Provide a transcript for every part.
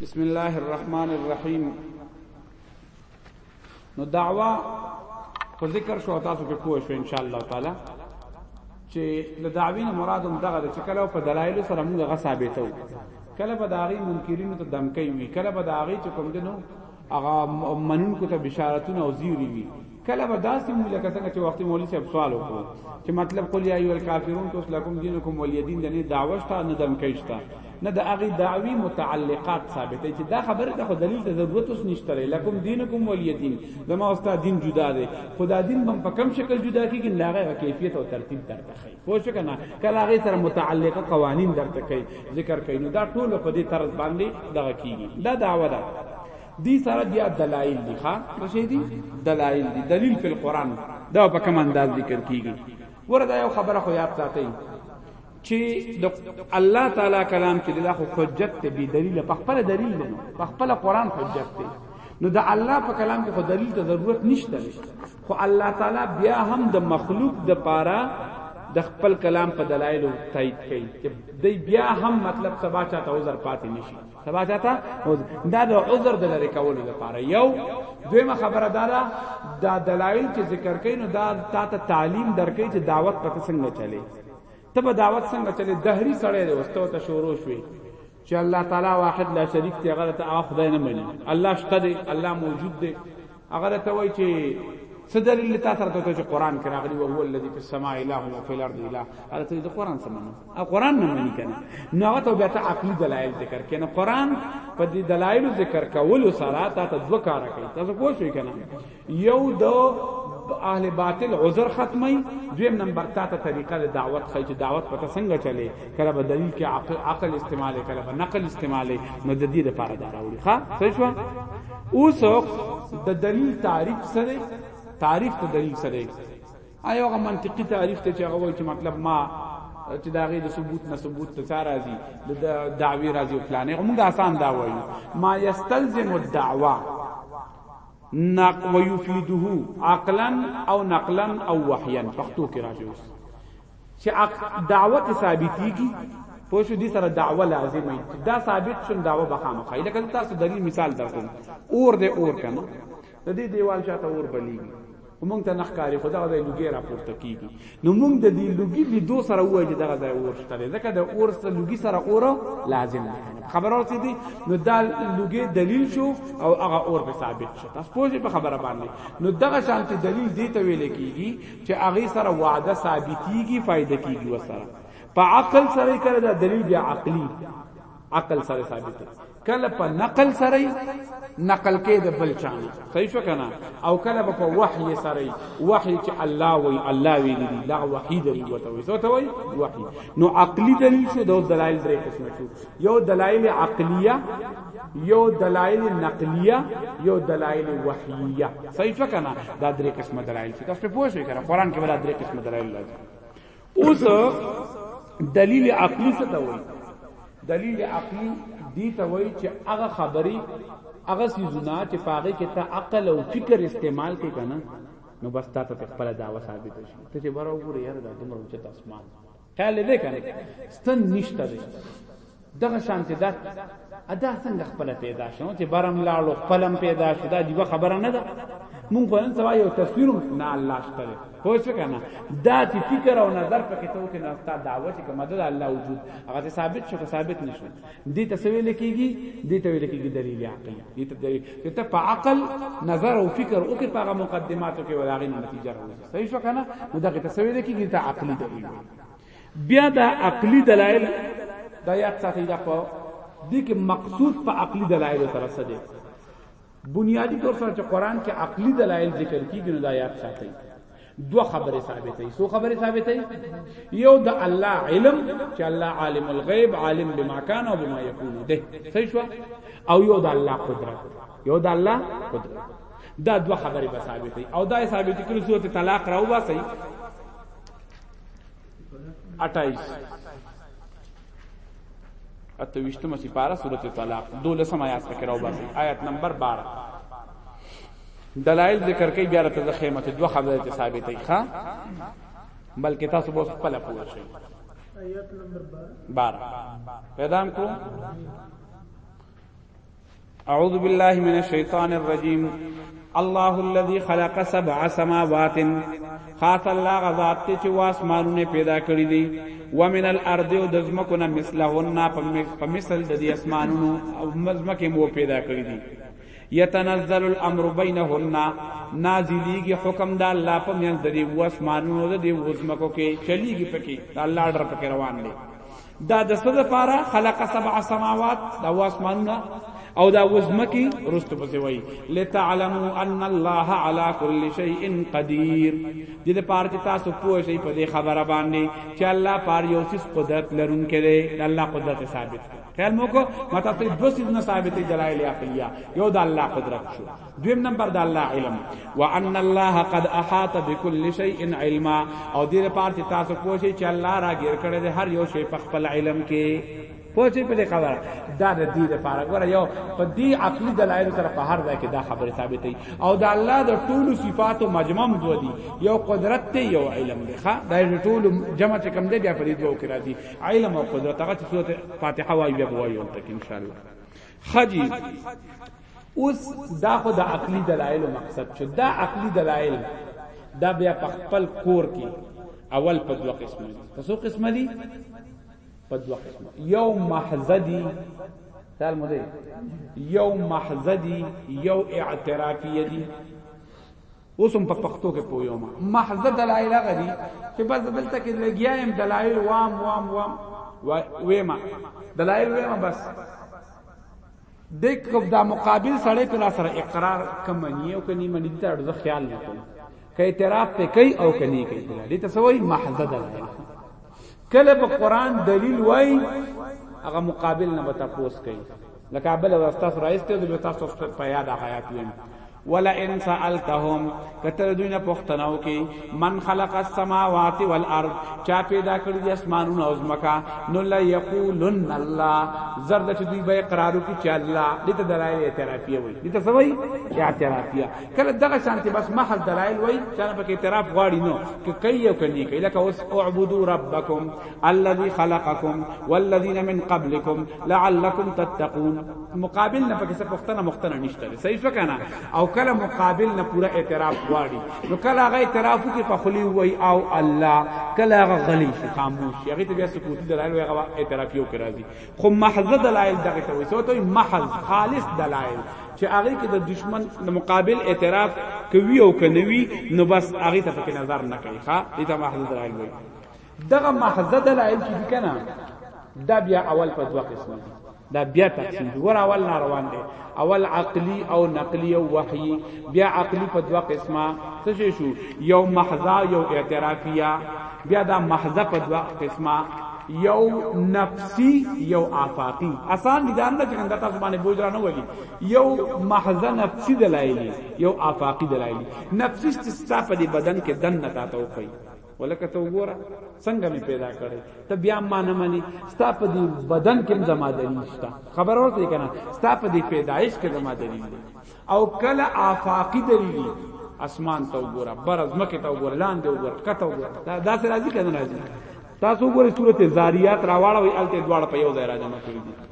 بسم الله الرحمن الرحیم نو دعوا په ذکر شو تاسو په پوه شو ان شاء الله تعالی چې د دعوی نه مراد هم دغه چې کله په دلایل سره موږ غا ثابتو کله به داغي منکرینو ته دمکې وی کله به داغي چې کوم دنو هغه منونکو ته بشارتونه او زیری وي کله به داسې موږ لکه څنګه چې وخت مولوی صاحب سوال وکړو چې مطلب قل یا ایو الکافرون تو لکم دینکم ولی دین د نه دعوشتا نه دم کیشتا نه د اغي دعوی متعلقات ثابته چې دا خبره ته دلیل ته ضرورت اوس نشته لکم دینکم ولی دین زما استاد دین جدا دی خدا دین بم په کم شکل جدا کیږي لاغه کیفیت او ترتیب درته خي پوه شو کنه کله هغه سره متعلقه قوانین درته کوي ذکر کوي نو دا ټول په دې طرز باندې دغه کیږي دا دعوه ده دی سره بیا دلایل دي ښا څه دي دلایل دي دلیل په قران دا په کوم انداز ذکر کیږي ورته یو خبره خو یاد ساتئ چې د الله تعالی کلام چې دا خو حجت ته بي دلیل په خپل دلیل نه په خپل قران حجت ته نو د الله په کلام کې خو دلیل ته ضرورت نشته خو الله تعالی بیا هم د مخلوق د پاره د خپل کلام په دلایلو تایید کوي چې دی بیا هم مطلب سبا چاته عذر پاتې نشي سبا چاته دا د عذر د لری کولو لپاره یو دویمه خبره دارا دا دلایل چې ذکر کوي نو دا تا ته تعلیم درکې چې دعوت پته څنګه چلی ته به دعوت څنګه چلی دهری سړی دی واستو ته شروع شوی چې الله تعالی واحد لا شریک دی هغه ته هغه خدای نه مني الله شته دی الله موجود دی هغه ته وایي چې څه دلیل تا سره ته چې قران کې راغلی او هو الذی فی السماء اله او فی الارض اله هغه ته د قران سره منو او قران نه مني کنه نو هغه ته بیا ته عقلی دلایل ذکر کنه قران په دې دلایل ذکر کول سره تا ته دوه کار کوي تاسو پوه شئ کنه یو د اهل باطل عذر ختمي دویم نمبر تا ته طریقه د دعوت خی چې دعوت پته څنګه چلی کله به دلیل کې عقل, عقل استعمال کله به نقل استعمال نو د دې لپاره دا راوړي ښا صحیح شو اوس د دلیل تعریف سره تعریف ته دلیل سره آیا هغه منطقي تعریف ته چې هغه وایي چې مطلب ما چې دا غي د ثبوت نه ثبوت ته چار راځي د دعوی راځي او فلانه موږ آسان دا وایو ما یستلزم الدعوه نق و یفیده عقلا او نقلا او وحیا پښتو کې راځي اوس چې دعوت ثابتي کی پوه شو دې سره دعوه لازمه دا ثابت شون دعوه بخامه خای لکه تاسو دلیل مثال درکوم اور دې اور کنه د دې دیوال شاته اور بلیږي خو مونږ ته نه ښکاري خو دغه ځای لوګي راپورته کیږي نو مونږ د دې لوګي لیدو سره وایي چې دغه ځای اور شته ځکه د اور سره لوګي سره اور لازم دی خبره ورته دي نو دا لوګي دلیل شو او هغه اور به ثابت شو تاسو پوه په خبره باندې نو دغه شانتي دلیل دی ته ویل کیږي چې هغه سره وعده ثابتيږي فائدہ کیږي وسره په عقل سره کړه دا دلیل بیا عقلی عقل سره ثابت کله په نقل سره نقل کې د بل چانه صحیح شو کنه او کله په وحی سره وحی چې الله وی الله وی دی دا وحی دی وته وی ته وی وحی نو عقلی دلیل شو د دلایل درې قسم شو یو دلایل عقلیه یو دلایل نقلیه یو دلایل وحییه صحیح شو کنه دا درې قسم دلایل چې تاسو په پوه شئ کنه قران کې ولا درې قسم دلایل لازم اوس دلیل عقلی څه ته وایي دلیل عقلی دی ته وایي چې هغه خبرې هغه سيزونه چې پاغه کې ته عقل او فکر استعمال کې کنه نو بس تا ته خپل دعوه ثابت شي ته چې بره وګوره یاره دا دومره چې تاسو مان خیال دې کنه ستن نشته دې دغه شانته ده ادا څنګه خپل پیدا شو چې برم لاړو خپلم پیدا شو دا دیو خبره نه ده مونږ په نن سبا یو تصویر نه الله شته پوه شو کنه دا چې فکر او نظر پکې ته وکړي نه ستاسو دعوت کې مدد الله وجود هغه ته ثابت شو که ثابت نشو دې تصویر لکېږي دې ته ویل کېږي دلیل عقلی دې ته دلیل چې ته په عقل نظر او فکر او کې په هغه مقدماتو کې ولاغې نتیجه راوځي صحیح شو کنه نو دا تصویر لکېږي ته عقلی دلیل بیا دا عقلی دلایل دا یاد ساتي دا په دې کې مقصود په عقلی دلایل سره څه دی بنیادی طور سره چې قران کې عقلی دلایل ذکر کیږي نو دا یاد ساتي دو خبرې ثابتې سو خبرې ثابتې یو د الله علم چې الله عالم الغیب عالم بما کان او بما یکون ده صحیح شو او یو د الله قدرت یو د الله قدرت دا دو خبرې به ثابتې او دا ثابتې کړو سورته طلاق راو باسي 28 اتوشتمه سپاره سورته طلاق دولسم آیات کې راو باسي آیت نمبر 12 دلائل ذکر کوي بیا راته خیمه ته دوه خبره ته ثابتې ښا بلکې تاسو به خپل پوه شئ آیت نمبر 12 پیدا کړو اعوذ بالله من الشیطان الرجیم الله الذي خلق سبع سماوات خاص الله غذات ته چې واسمانونه پیدا کړی دي ومن الارض او د زمکونه مثلهن په مثل د دې اسمانونو او مزمکه مو پیدا کړی دي یتنزل الامر بینهن نازلیږي حکم د الله په میان د دې واسمانونو د دې وزمکو کې چلیږي پکې د الله اډر پکې روان دي دا د څه لپاره خلق سبع سماوات دا واسمانونه او دا وزمکی رست پسې وای لتعلموا ان الله على كل شيء قدير دې د پاره چې تاسو پوه شئ په دې خبره باندې چې الله پاره یو څه قدرت لرونکی دی الله قدرت ثابت خیال مو کو ماته ته دوه څه نه ثابتې دلایل عقلیه یو د الله قدرت شو دویم نمبر د الله علم وان الله قد احاط بكل شيء علما او دې لپاره چې تاسو پوښی چې الله را غیر کړی د هر یو شی په خپل علم کې پوښی په خبره دا د دې لپاره ګوره یو په دې عقلي دلایل سره په هر ځای کې دا خبره ثابتې او د الله د ټولو صفاتو مجمم دو دي یو قدرت ته یو علم دی ښا دا د ټولو جمع چې کم دی بیا په دې دوه کې راځي علم او قدرت هغه چې سورته فاتحه وایي بیا وایي ان شاء الله خجی اوس دا خو د عقلي دلایلو مقصد شو دا عقلي دلایل دا بیا په خپل کور کې اول په دوه قسمه دي په څو قسمه دي په دوه قسمه یو محضه دي خیال مو دی یو محضه دي یو اعترافي دي اوس هم په پښتو کې پویو ما محضه دلایل غدي چې بس دلته کې لګیایم دلایل وام وام وام وېما دلایل وېما بس دیک کب دا مقابل سړی په لاسره اقرار کم منی او کني منی ته ارزه خیال نه کوي کای اعتراف ته کوي او کني کوي دې ته سوې محضه ده کله په قران دلیل وای هغه مقابل نه به تاسو کوي لکه بل ورستا سره ایسته د تاسو په یاد حیات ویم ولا ان سالتهم کتر دوی نه پښتنو کې من خلق السماوات والارض چا پیدا کړی د اسمانونو او زمکا نو لا یقولن الله زرد چې دوی به اقرارو کې چې الله دې ته دلایل اعترافیه وي دې ته سوي اعترافیه کله دغه شانتي بس محض دلایل وي چې نه پکې اعتراف غواړي نو کې کوي او کني کوي لکه اوس اعبدوا ربکم الذي خلقکم والذین من قبلکم لعلکم تتقون مقابل نه پکې څه پښتنه مختنه نشته صحیح شو کنه او کله مقابل نه پورا اعتراف غواړي نو کله هغه اعتراف کې په خلی وای او الله کله هغه غلی شي خاموش شي هغه ته بیا سکوتی دلایل وای هغه اعتراف یو کې راځي خو محض دلایل دغه ته وای سوته محض خالص دلایل چې هغه کې د دشمن د مقابل اعتراف کوي او کنوي نو بس هغه ته پکې نظر نه کوي ښا دې ته محض دلایل وای دغه محضه دلایل چې دي کنه دا بیا اول په دوه قسمه دي دا بیا تقسیم دي ور اول ناروان دي اول عقلی او نقلی او وحی بیا عقلی په دوه قسمه څه شو یو محضه یو اعترافیه بیا دا محضه په دوه قسمه یو نفسی یو آفاقی آسان دي دا نه څنګه تاسو باندې بوج را نه ولي یو محضه نفسی دلایلی یو آفاقی دلایلی نفسی استثنا په دې بدن کې دن نه تاته وخی ولکه ته وګوره څنګه می پیدا کړي ته بیا ما نه مني ستا په دې بدن کې زما دلیل شته خبر ورته کنه ستا په دې پیدایش کې زما دلیل دی او کله آفاقی دلیل اسمان ته وګوره بر از مکه ته وګوره لاندې وګوره کته وګوره دا داسې راځي کنه راځي تاسو وګورئ سورته زاریات راواړه وي الته دواړه په یو ځای راځي مکه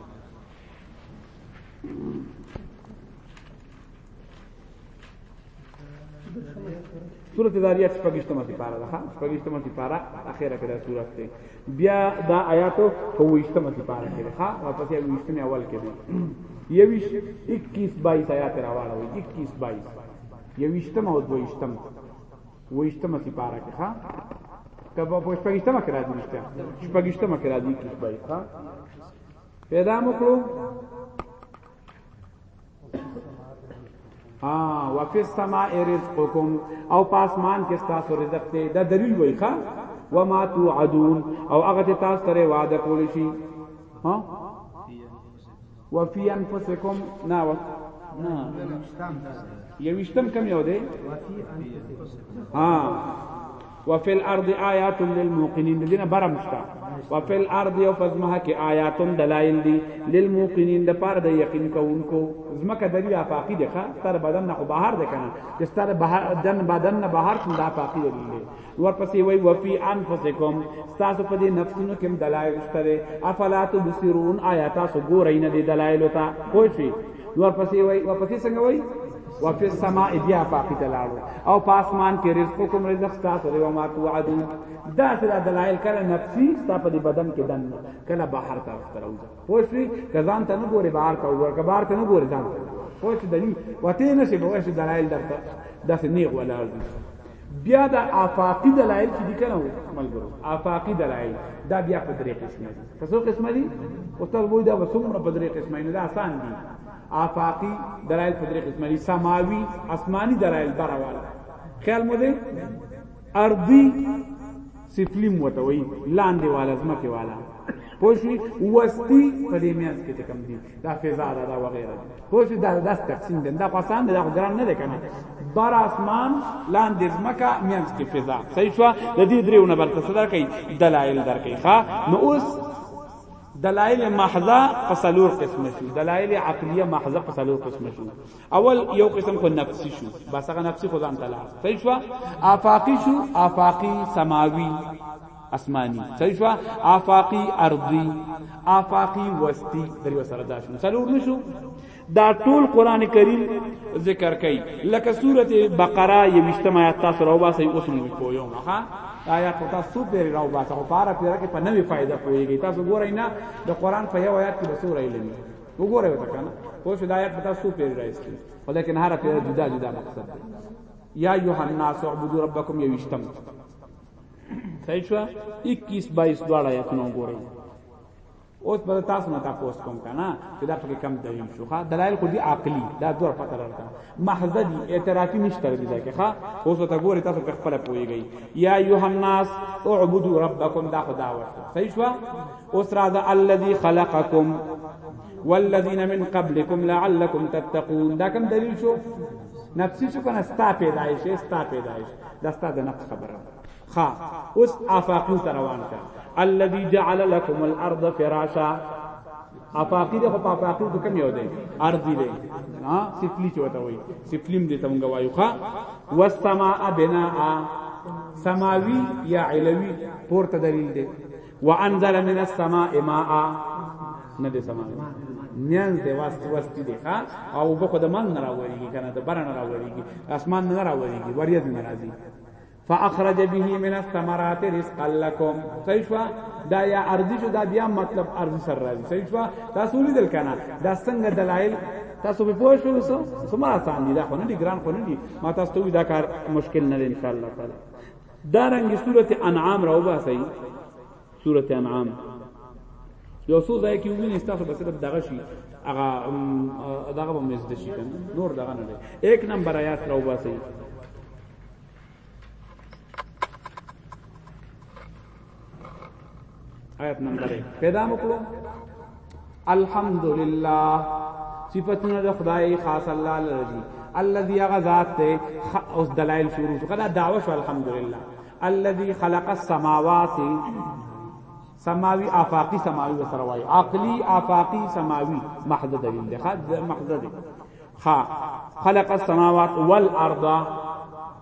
سورۃ ذاریات شپږشتمه سپاره ده شپږشتمه سپاره اخیره کې ده سورۃ ته بیا دا آیات کویشتمه سپاره کې ده ها واپس یې ویشتمه اول کې ده یویش 21 22 آیات راواله 21 22 یویشتمه او دویشتمه ویشتمه سپاره کې ها کبه په شپږشتمه کې راځي نشته شپږشتمه کې راځي 21 22 ها پیدا مکړو ها وفي السماء رزقكم او پاسمان کې تاسو رزق ته دا دلیل وای ښا وما توعدون او هغه ته تاسو سره وعده کول شي ها وفي انفسكم نا و... نا یوشتم کم یو دی ها وفي الارض آیات للموقنین دینه برم شتا وفي الارض او فزمه کې آیات دلائل دي للموقنین د پاره د یقین کوونکو زمکه دلی افاقی ده ستر بدن نه بهر ده کنه چې ستر بدن بدن نه بهر څنګه افاقی دي ورپسې وای وفي انفسکم تاسو په دې نفسونو کې دلائل شته افلا تبصرون آیات تاسو ګورئ نه دي دلائل ته کوئی شي نور پسې وای او پسې څنګه وای او په سما بیا پاکی دلالو او په اسمان کې رزق کوم رزق تاسو دی او ما توعدون دا سره دلایل کله نفسي تاسو په بدن کې دن کله بهر طرف ته راوځي پوښي کزان ته نه ګوري بهر ته ورکه بهر ته نه ګوري ځان پوښ دني وته نه شي بوښ دلایل درته داسې نیغ ولاړ دي بیا د آفاقی دلایل چې دي کنه ملګرو آفاقی دلایل دا بیا په درې قسمه دي په څو قسمه دي او تر وای دا وسمره په درې قسمه نه دا آسان دي آفاقی دلایل په درې قسمه دي سماوي آسماني دلایل بارواله خیال مو دې ارضی سفلیم وته وای لاندې والا زمکه والا پوه شوي وستی په دې مینس کې چې کم دي دا فضا ده دا وغیره دي پوه شوي دا داس تقسیم دي دا خو آسان دی دا خو ګران نه دی کنه بر آسمان لاندې ځمکه مینس کې فضا صحیح شو د دې دریو نه برته صدر کوي دلایل درکې ښا نو اوس دلایل محضه په سلور قسم شو دلایل عقلیه محضه په سلور قسم شو اول یو قسم خو نفسی شو بس هغه نفسی خو ځان تلا صحیح شو آفاقی شو آفاقی سماوی اسماني صحیح شو آفاقی ارضی آفاقی وستی دریو سره دا شو څلور نشو دا ټول قران کریم ذکر کوي لکه سوره بقره یمشتم آیات تاسو راو باسي اوس نو پویو ها آیات په تاسو پیر راو باسه خو پارا پیر کې په نوې فائدہ پويږي تاسو ګورئ نه د قران په یو آیات کې بسور ایلمي وګوره وته کنه په شو دایت پتا سو پیر راځي ولیکن هر پیر جدا جدا مقصد دی یا ایها الناس اعبدوا ربکم یوشتم صحیح شو 21 22 دواړه یتنو ګورئ اوس په تاسو نه تاسو کوم کنه چې دا پکې کم دلیل شو ښا دلایل خو دي عقلي دا دوه پته راته محض دي اعترافي نشته دي ځکه ښا اوس ته ګوري تاسو په خپل پويږي یا ایه الناس اعبدوا ربکم دا خدا ورته صحیح شو اوس را ده الذي خلقکم والذین من قبلکم لعلکم تتقون دا کوم دلیل شو نفسی شو کنه ستا پیدایش ستا پیدایش دا ستا د نفس خبره خا اوس آفاقی تر روان کا الذي جعل لكم الارض فراشا افاقی ده په افاقی د کم یو دی ارضی دی ها سفلی چوتا وای سفلیم دی تمګه وایو ښا والسماء بناء سماوی یا علوی پورته دلیل دی وانزل من السماء ماء نه دې سماء نیاز دی واست واست دی ها او په خود من نه راوړيږي کنه د بر نه راوړيږي اسمان نه راوړيږي وریځ نه راځي فاخرج به من الثمرات رزقا لكم صحیح شو دا یا ارضی شو دا بیا مطلب ارضی سر راځي صحیح شو تاسو لیدل کنه دا څنګه دلایل تاسو په پوه شو سو سمرا سان دي دا خو نه دي ګران خو نه دي ما تاسو ته دا کار مشکل نه ان شاء الله تعالی دا رنګ سورته انعام راو باسي سورته انعام یو څو ځای کې ویني تاسو به صرف دغه شي هغه دغه به مزد شي کنه نور دغه نه دی یک نمبر آیات راو باسي آیت نمبر 1 پیدا مکلو الحمدللہ صفاتنا د خدای خاص الله لري الذي غذات ته اوس دلائل شروع کړه دعوه شو الحمدللہ الذي خلق السماوات سماوی آفاقی سماوی وسره وای عقلی آفاقی سماوی محض دلیل ده محض ده خلق السماوات والارض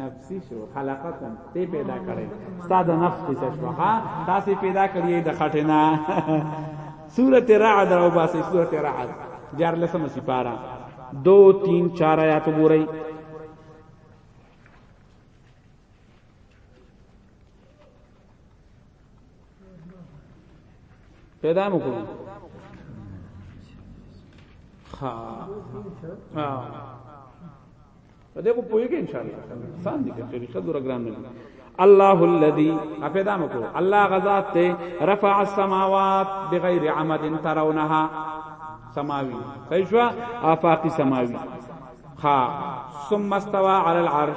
نفسی شو خلقکم ته پیدا کړی ستا د نفس ته شو ها تاسو پیدا کړی د خټینا سورۃ رعد او باسه سورۃ رعد جار لسم سپارا 2 3 4 آیات وګورئ پیدا مو کړو ها ها په دې کو پويږي ان شاء الله سان دي طریقه دور ګرام نه الله الذي افدا مکو الله غزاد ته رفع السماوات بغیر عمد ترونها سماوی کیشوا آفاقی سماوی خا ثم استوى على العرش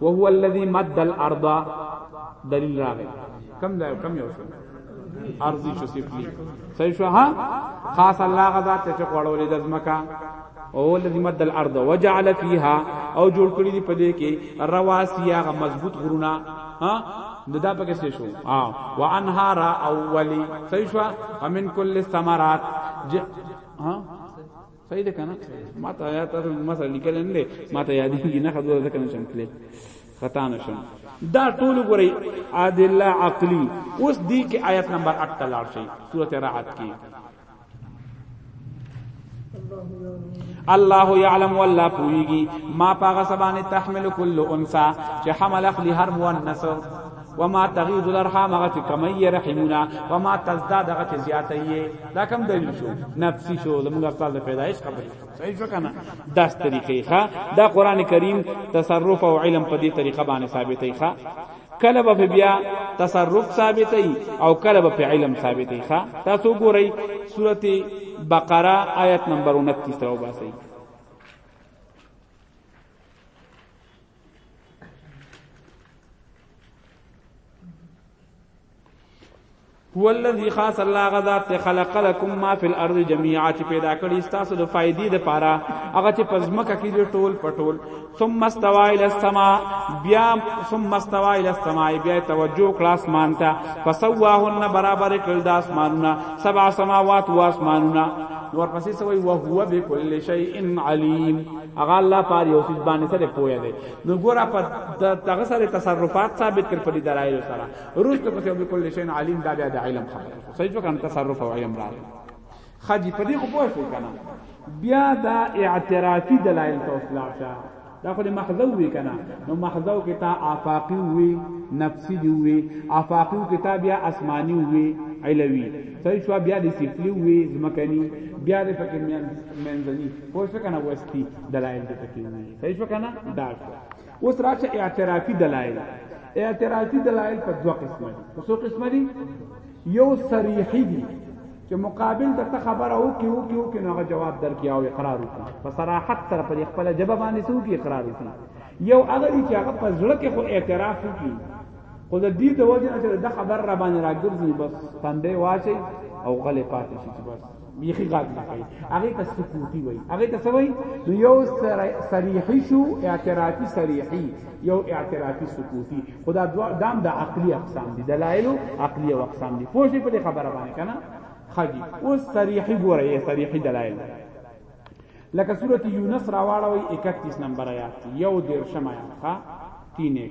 وهو الذي مد الارض دلیل راغی کم ځای کم یو څه ارضی چې سپلی صحیح شو ها خاص الله غزا ته چې غړولې د ځمکا او الذي مد الارض وجعل فيها او جوړ کړی دی په دې کې رواسیا غ مضبوط غرونه ها نو دا پکې څه شو ها وانهار اولی صحیح شو ومن کل الثمرات ها صحیح ده کنه ما ته یا تاسو ما سره لیکل نه دي ما ته یادېږي نه خبره ده کنه شم تلې خطا نشم دا ټول ګوري ادله عقلی اوس دی کې آیت نمبر 8 ته لاړ شي سورته رعد کې الله يعلم والله پويږي ما پاغه سبانه تحمل كل انثى چې حمل اخلي هر مؤنث وما تغيض الارحام هغه چې کمي رحمونه وما تزداد هغه چې زیاته یې دا کم دلیل شو نفسي شو زموږ استاد پیدایش خبرې صحیح شو کنه داس طریقې ښا دا قران کریم تصرف او علم په دې طریقه باندې ثابتې ښا کله به بیا تصرف ثابتې او کله به علم ثابتې ښا تاسو ګورئ سورته بقره آیت نمبر 29 ته وباسئ هو الذی خاص الله غذا ته خلق لكم ما فی الارض جميعا چې پیدا کړی تاسو د فائدې د پاره هغه چې پزمکه کې ټول پټول ثم استوى الى السماء بیا ثم استوى الى السماء بیا توجه کړه اسمان ته فسواهن برابر کړل د اسمانونه سبع سماوات و اسمانونه ورپسې سوی وهو بكل شيء علیم هغه الله پار یو سیس باندې سره پوهه دی نو ګوره په دغه سره تصرفات ثابت کړ په دې دلایل سره روز ته په کل شی علیم دا بیا د علم خبره صحیح جو کنه تصرف او علم راځي خدي په دې خو پوه شو کنه بیا دا اعترافي دلایل ته اصلاح شه دا خو محضو وی کنه نو محضو کې تا آفاقی وی نفسی دی وی آفاقی کې تا بیا آسمانی وی علوی صحیح شو بیا د سفلی وی زمکنی بیا د فکر منځنی پوه شو کنه وستی دلایل دې پکې وي صحیح شو کنه دا شو اوس راشه اعترافي دلایل اعترافي دلایل په دوه قسمه دي په څو قسمه دي یو صریحي دي چې مقابل ته ته خبره او کې او کې او کې نوغه جواب درکې او اقرار وکړي په صراحت سره پر خپل جواب باندې سو کې اقرار وکړي یو هغه چې هغه په ځړه کې خو اعتراف وکړي خو د دې د وجه نه چې د خبر را باندې راګرځي بس تندې واچي او غلې پاتې شي بس بیخی غاګ نه کوي هغه ته سکوتی وای هغه ته سوي نو یو صریحي شو اعترافي صریحي یو اعترافي سکوتی خدا دام د عقلی اقسام دي دلایل عقلی او اقسام دي پوه شي په خبره باندې کنه خجی او صریحي ګوره صریحي دلایل لکه سوره یونس راواړوي 31 نمبر آیات یو دیر شمایات ها 3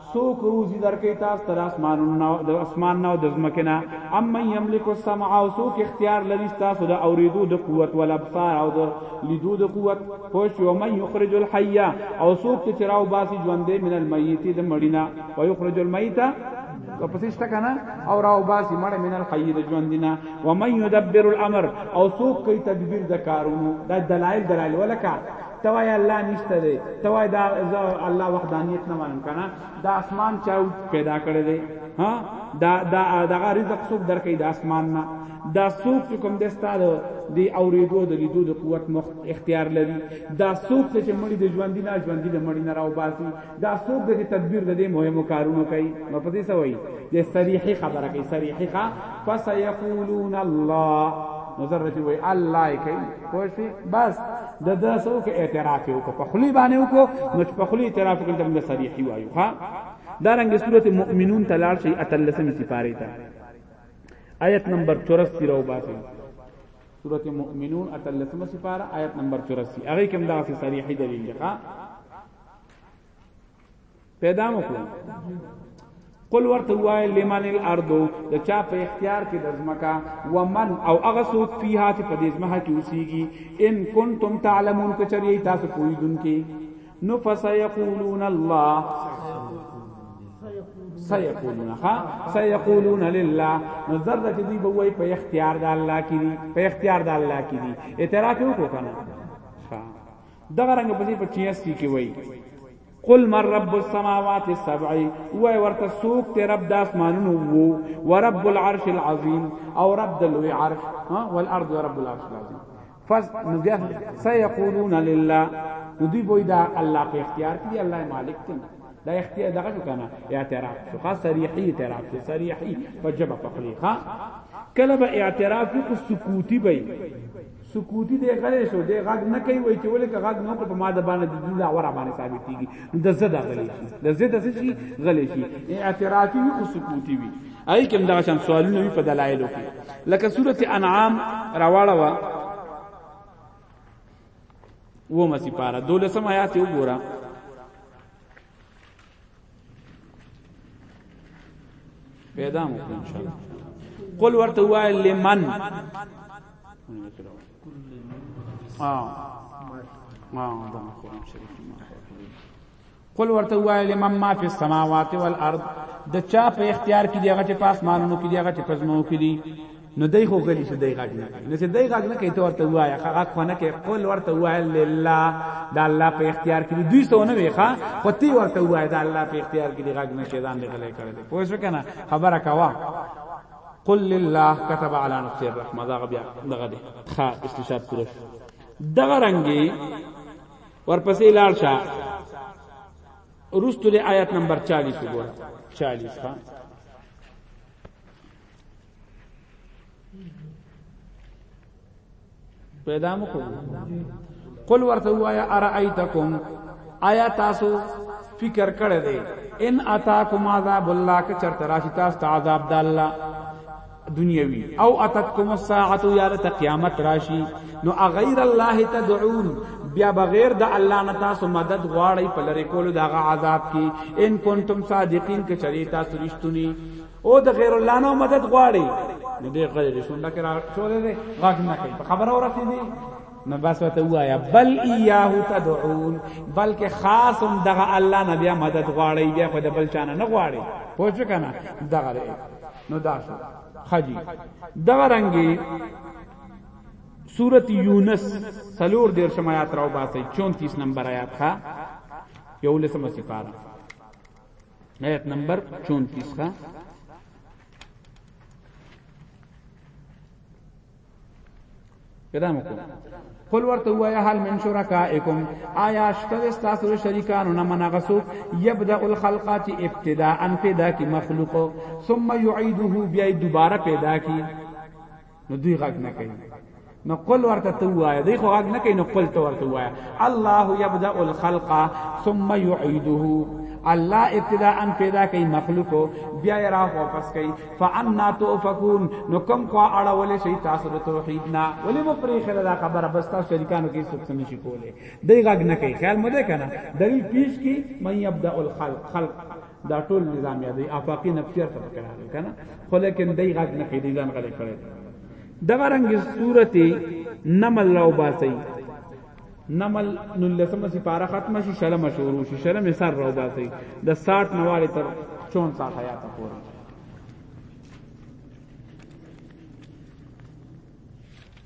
څوک روزي درکوي تاسو ته د اسمانونو نه او د اسمان نه او د ځمکې نه امن یملک السمع او څوک اختیار لري تاسو د اوریدو د قوت ول ابصار او د لیدو د قوت پوه شو او من یخرج الحی او څوک چې راو باسي ژوندې من المیت د مړینا او یخرج المیت پسې شته کنه او راو باسي مړ من الحی د ژوندینا و من یدبر الامر او څوک کوي تدبیر د کارونو د دلایل دلایل ولکه ته وای الله نشته دی ته وای دا الله وحدانیت نه منم کنه دا اسمان چا پیدا کړی دی ها دا دا دغه رزق څوک درکې د اسمان نه دا څوک چې کوم د ستاره دی اوریدو د لیدو د قوت مخ اختیار لري دا څوک چې مړي د ژوندۍ نه ژوندۍ د مړي نه راو باسي دا څوک د تدبیر د دې مهمو کارونو کوي نو پدې څه وایي د صریحي خبره کوي صریحي ښا فسيقولون الله نظر رتی وای الله کوي پوه بس د د سو کې اعتراف یو کو په خلی باندې یو کو نو په خلی اعتراف کوي ته موږ صریحي وایو ها دا رنګ سورته مؤمنون تلال شي اتلسم سپاره ته آیت نمبر 84 راو باسي سورته مؤمنون اتلسم سپاره آیت نمبر 84 هغه کوم دا سه صریحي دلیل ده پیدا مو کړو قل ورته وای لمن الارض د چا په اختیار کې د زمکا ومن او هغه څوک فيها چې په دې زمکا کې اوسيږي ان کنتم تعلمون کچری تاسو پوهیدونکي نو فسيقولون الله سيقولون ها سيقولون لله نو ذره چې دوی به وای په اختیار د الله کې دي په اختیار د الله کې دي اعتراف وکړو کنه دغه رنګ په دې په 86 کې وای قل من رب السماوات السبع وای ورته سوک ته رب د اسمانونو وو ورب العرش العظیم او رب د لوی عرش ها والارض ورب العرش العظیم فس نبیا سيقولون لله دوی بوی دا الله په اختیار کې الله مالک دی دا اختیار دغه شو کنه اعتراف شو خاص صریحي اعتراف شو صریحي په جبه په خلی ها کله به اعتراف کو سکوتی به سکوتی دی غلی شو دی غږ نه کوي وای چې ولې که غږ نو کو په ما د باندې د دې داور باندې ثابتېږي نو د زده غلی شي د زده څه شي غلی شي اعترافي وي خو سکوتی وي اي کوم دا شان سوالونه وي په دلایلو کې لکه سوره انعام راواړه وا و مسی پارا دولسم آیات وګوره پیدا مو ان شاء الله قل ورته وای لمن اه اه دا قرآن شریف قل ورته وای لمن ما فی السماوات والارض د چا په اختیار کې دی هغه چې په اسمانونو کې دی هغه چې په زمو کې دی نو دای خو غلی شو دای غږ نه کوي نو چې دای غږ نه کوي ته ورته وایې هغه غږ خو نه کوي قول ورته وایې لله د الله په اختیار کې دوی څه نه وي ښه خو تی ورته وایې د الله په اختیار کې غږ نه شي ځان دې غلی کړی دی پوه شو که نه خبره کوه قل لله كتب على نفسه الرحمه دا بیا دغه دی ښه استشهاد پوره شو دغه رنګي ورپسې لاړ شه رستل آیت نمبر 40 وګوره 40 ها پیدا مو کو قل ورته وایا ارایتکم آیا تاسو فکر کړی دی ان اتاکم عذاب الله که چرته راشي تاسو ته عذاب د الله دنیوي او اتتکم الساعه یا ته قیامت راشي نو غیر الله تدعون بیا بغیر د الله نه تاسو مدد غواړی په لری کولو دغه عذاب کې ان کنتم صادقین که چری تاسو رښتونی او د غیر الله نه مدد غواړي نو دې غلې دې شونډه کې راچولې دې غږ نه کوي خبره ورته دي نو بس وته وایا بل ایاه تدعون بلکې خاص هم دغه الله نه بیا مدد غواړي بیا په بل چانه نه غواړي پوه شو کنه دغه نو دا شو خجی دغه رنگي سورت یونس سلور دیر شمایات راو باسی چونتیس نمبر آیات خا یولسم سپارا آیت نمبر 34 کا کلام کو قل ورته وایا هل من شرکائکم آیا شته تاسو شریکانو نه منغسو یبدا الخلقات ابتداء پیدا کی مخلوق ثم یعیده بیا دوباره پیدا کی نو دوی غږ نه کوي نو قل ورته ته وایه دی خو غږ نه کوي نو قل ته ورته وایه الله یبدا الخلق ثم يعيده الله ابتداء پیدا کوي مخلوق بیا را واپس کوي فانا توفقون نو کوم کو اړه ولې شي تاسو د توحید نه ولې مو پرې خله دا خبره بس تاسو شریکانو کې څوک سم شي کوله دی غږ نه کوي خیال مده کنه دلیل پیش کی مې ابدا الخلق خلق دا ټول نظام یا دی آفاقی نفسیار ته پکې راغل کنه خو لیکن دای غږ نه کړي ځان غلې کړي دغه رنګ صورتي نمل راو باسي نمل نو لسمه سی پارا ختم شي شلم شروع شي شلم سر راو باسي د 60 نواله تر 64 حیات پورې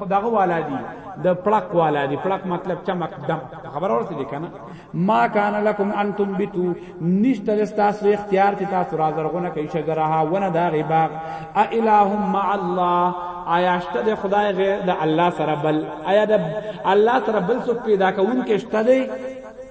خدغه والا دی د پړق والا دی پړق مطلب چمک دم خبر اورته دی کنه ما کان لکم ان تنبتو نشته لستاسو اختیار چې تاسو رازرغونه کوي شجرها ونه دا غباغ ا الہم مع الله آیا شته د خدای غیر د الله سره بل آیا د الله سره بل څوک پیدا کوونکې شته دی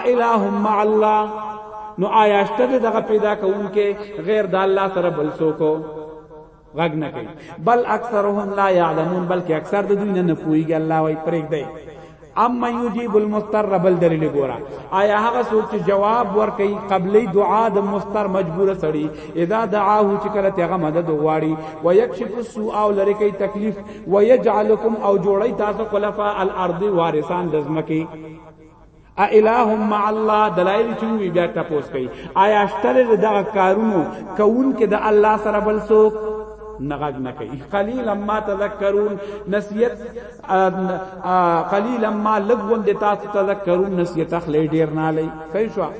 اله مع الله نو آیا شته دغه پیدا کوونکې غیر د الله سره بل څوک غږ نه کوي بل اکثرهم لا يعلمون بلکې اکثر د دوی نه پوهیږي الله وای پرېګ دی اما یجیب المستر بل دلیل ګورا آیا هغه څوک چې جواب ورکړي قبلې دعا د مستر مجبور سړي اذا دعاه چې کله تیغه مدد غواړي و یکشف السوء او لری کوي تکلیف و یجعلکم او جوړي تاسو خلفاء الارض وارثان د زمکه ا اله مع الله دلایل چوي بیا تاسو کوي آیا شتل دغه کارونو کون کې د الله سره بل څوک نغاګ نه کوي قليلا ما تذكرون نسيت قليلا ما لغون د تاسو تذكرون نسيت اخلي ډیر نه لای کوي شو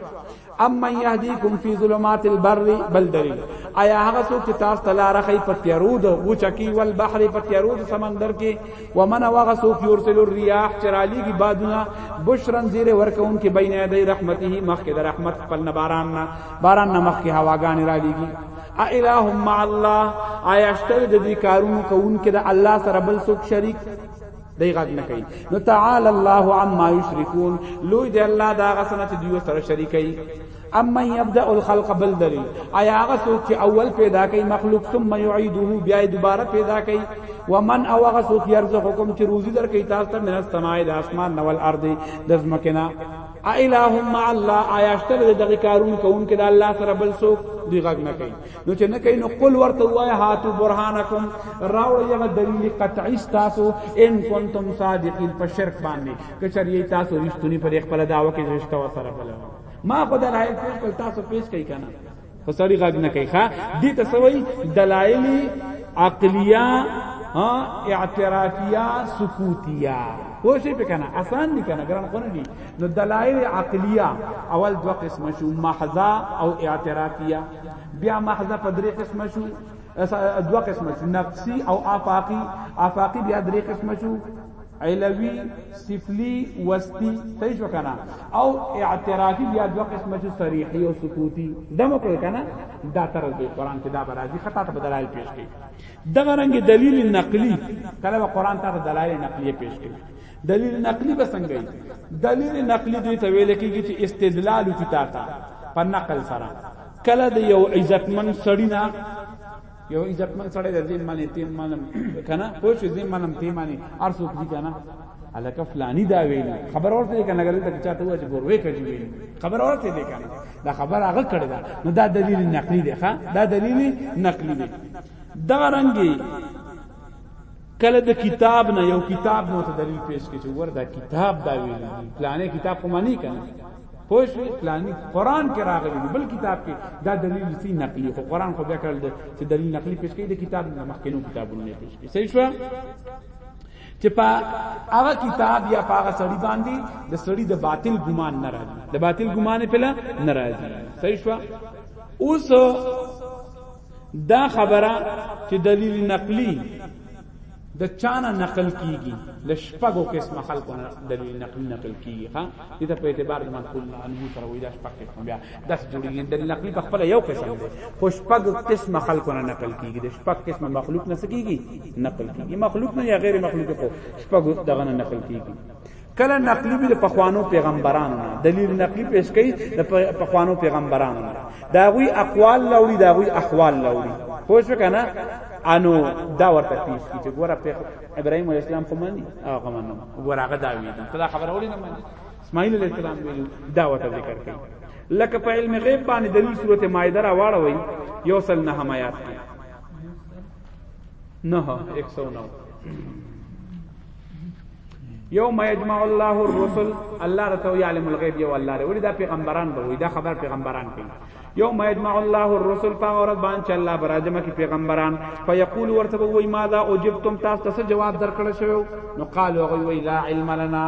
امن یهدیکم فی ظلمات البر بلدری آیا هغه څوک چې تاسو ته لار خی په تیارو د وچکی ول بحر په تیارو د سمندر کې ومن هغه څوک یورسل الرياح چرالی کی بادونه بشرن زیر ورکون کې بین یدی رحمته مخکې د رحمت خپل نه باران نه باران نه مخکې هواګان را لیږي ا الہ مع الله آیا شته د دې کارونو کوونکې د الله سره بل څوک شریک دی غږ نه کوي نو تعالی الله عما یشرکون لوی دی الله دا غسنه چې دیو سره شریکي اما یبدا الخلق بل دلیل آیا هغه څوک چې اول پیدا کوي مخلوق ثم یعیده بیا دوباره پیدا کوي ومن او هغه څوک یرزقکم چې روزي درکې تاسو ته من السماء د اسمان نو الارض د زمکنا الہ مع الله آیا شته دغه کارون کوونکې د الله سره بل څوک دی غږ نه کوي نو چې نه کین قل ورته وای هاتو برهانکم راوړ یو دلیل قطعی تاسو ان کنتم صادقین په شرک باندې کچر یی تاسو رښتونی پر خپل داوا کې رښتا وسره بل ما په دلایل پیش کول تاسو پیش کوي کنه په سړی غږ نه کوي ښا دې تسوی دلایل عقلیه ها اعترافیه سکوتیه پوه شي په کنه آسان دي کنه ګران خو نه دي نو دلایل عقلیه اول دوه قسم شو محضه او اعترافیه بیا محضه په درې قسمه شو دوه قسمه شو نفسي او آفاقي آفاقي بیا درې قسمه شو علوي سفلي وسطي صحیح شو کنه او اعترافي بیا دوه قسمه شو صریحي او سکوتي دمو کوي کنه دا تر دې قران کې دا برازي خطا ته بدلایل پیش کړي دغه رنګ دلیل نقلی کله قران ته دلایل نقلیه پیش کړي دلیل نقلی به څنګه وي دلیل نقلی دوی ته ویل کېږي چې استدلال کی تا تا په نقل سره کله د یو عزتمن سړی نه یو عزتمن سړی د دې معنی تیم مانم کنه پوه شو دې مانم تیم معنی ارسو کی کنه الک فلانی دا ویل خبر اورته کنه غل ته چاته وځ بوروي کوي ویل خبر اورته دې کنه دا خبر هغه کړی دا نو دا دلیل نقلی دی ښا دا دلیل نقلی دی دا رنګي کله د کتاب نه یو کتاب مو ته دلیل پیش کړي چې وردا کتاب دا ویل پلانې کتاب خو معنی کنه پوه شو پلانې قران کې راغلی بل کتاب کې دا دلیل سی نقلی خو قران خو بیا کړل چې دلیل نقلی پیش کړي د کتاب نه مخکینو کتابونه نه پیش کړي صحیح شو چې په هغه کتاب یا په هغه سړی باندې د سړی د باطل ګمان نه راځي د باطل ګمان په لا نه راځي صحیح شو اوس دا خبره چې دلیل نقلی د چانه نقل کیږي لشپګو قسم خلقو دلیل نقلی نقل کیږي ها دې ته په اعتبار د منقول انو سره وې دا شپږ قسم بیا داس جوړیږي دلیل نقلی په خپل یو قسم دی خو شپږ قسم خلقو نه نقل کیږي د شپږ قسم مخلوق نه سکیږي نقل کیږي مخلوق نه یا غیر مخلوق کو شپږ دغه نه نقل کیږي کله نقلی به پخوانو پیغمبرانو نه دلیل نقلی پیش کړي د پخوانو پیغمبرانو نه دا غوي اقوال لوري دا غوي احوال لوري خو شو کنه انو دا ورته پیش کی چې ګوره پیغ ابراهیم علیه السلام خو مانی هغه منو ګوره هغه دا وی ته دا خبر وړي نه مانی اسماعیل علیه السلام ویلو دا ورته ذکر کړي لکه په علم غیب باندې دلیل سورته مائده را واړوي یو سل نه هم آیات نه 109 یوم یجمع الله الرسل الله رته یعلم الغیب یو الله دی ولی دا پیغمبران به وی دا خبر پیغمبران کوي یوم یجمع الله الرسل فاورت بان چې الله براجمه کې پیغمبران فیقول ورته وی ماذا اجبتم تاسو ته جواب درکړل شوی نو قالوا غوی وی لا علم لنا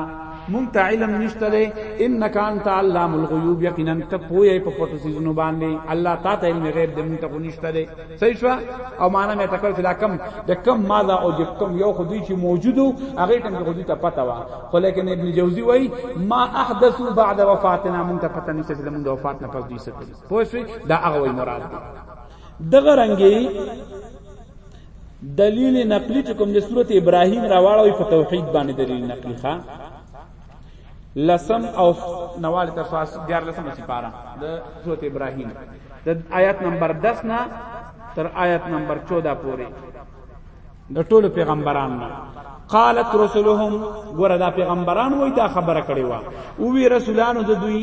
مونږ ته علم نشته دی انک انت علام الغیوب یقینا ته پوهه په پټو سيزونو باندې الله تعالی علم غیب دې مونږ ته نشته دی صحیح شو او معنا مې تکل چې دا کم د کم ماده او د کم یو خدای چې موجودو هغه ټیم کې خدای ته پته وا خو لیکن ابن جوزی وای ما احدثو بعد وفاتنا مونږ ته پته نشته چې مونږ د وفات نه پس دوی څه کوي پوه شئ دا هغه وای مراد دی دغه رنګي دلیل نقلی چې کوم د سورته ابراهیم راواړوي په توحید باندې دلیل نقلی ښا لسم او نوال تر ساس دیار لسم سپارا د سورت ابراهیم د آیت نمبر 10 نا تر آیت نمبر 14 پورې د ټول پیغمبران نه قالت رسلهم ګوره دا پیغمبران وای دا خبره کړې و او وی رسولانو د دوی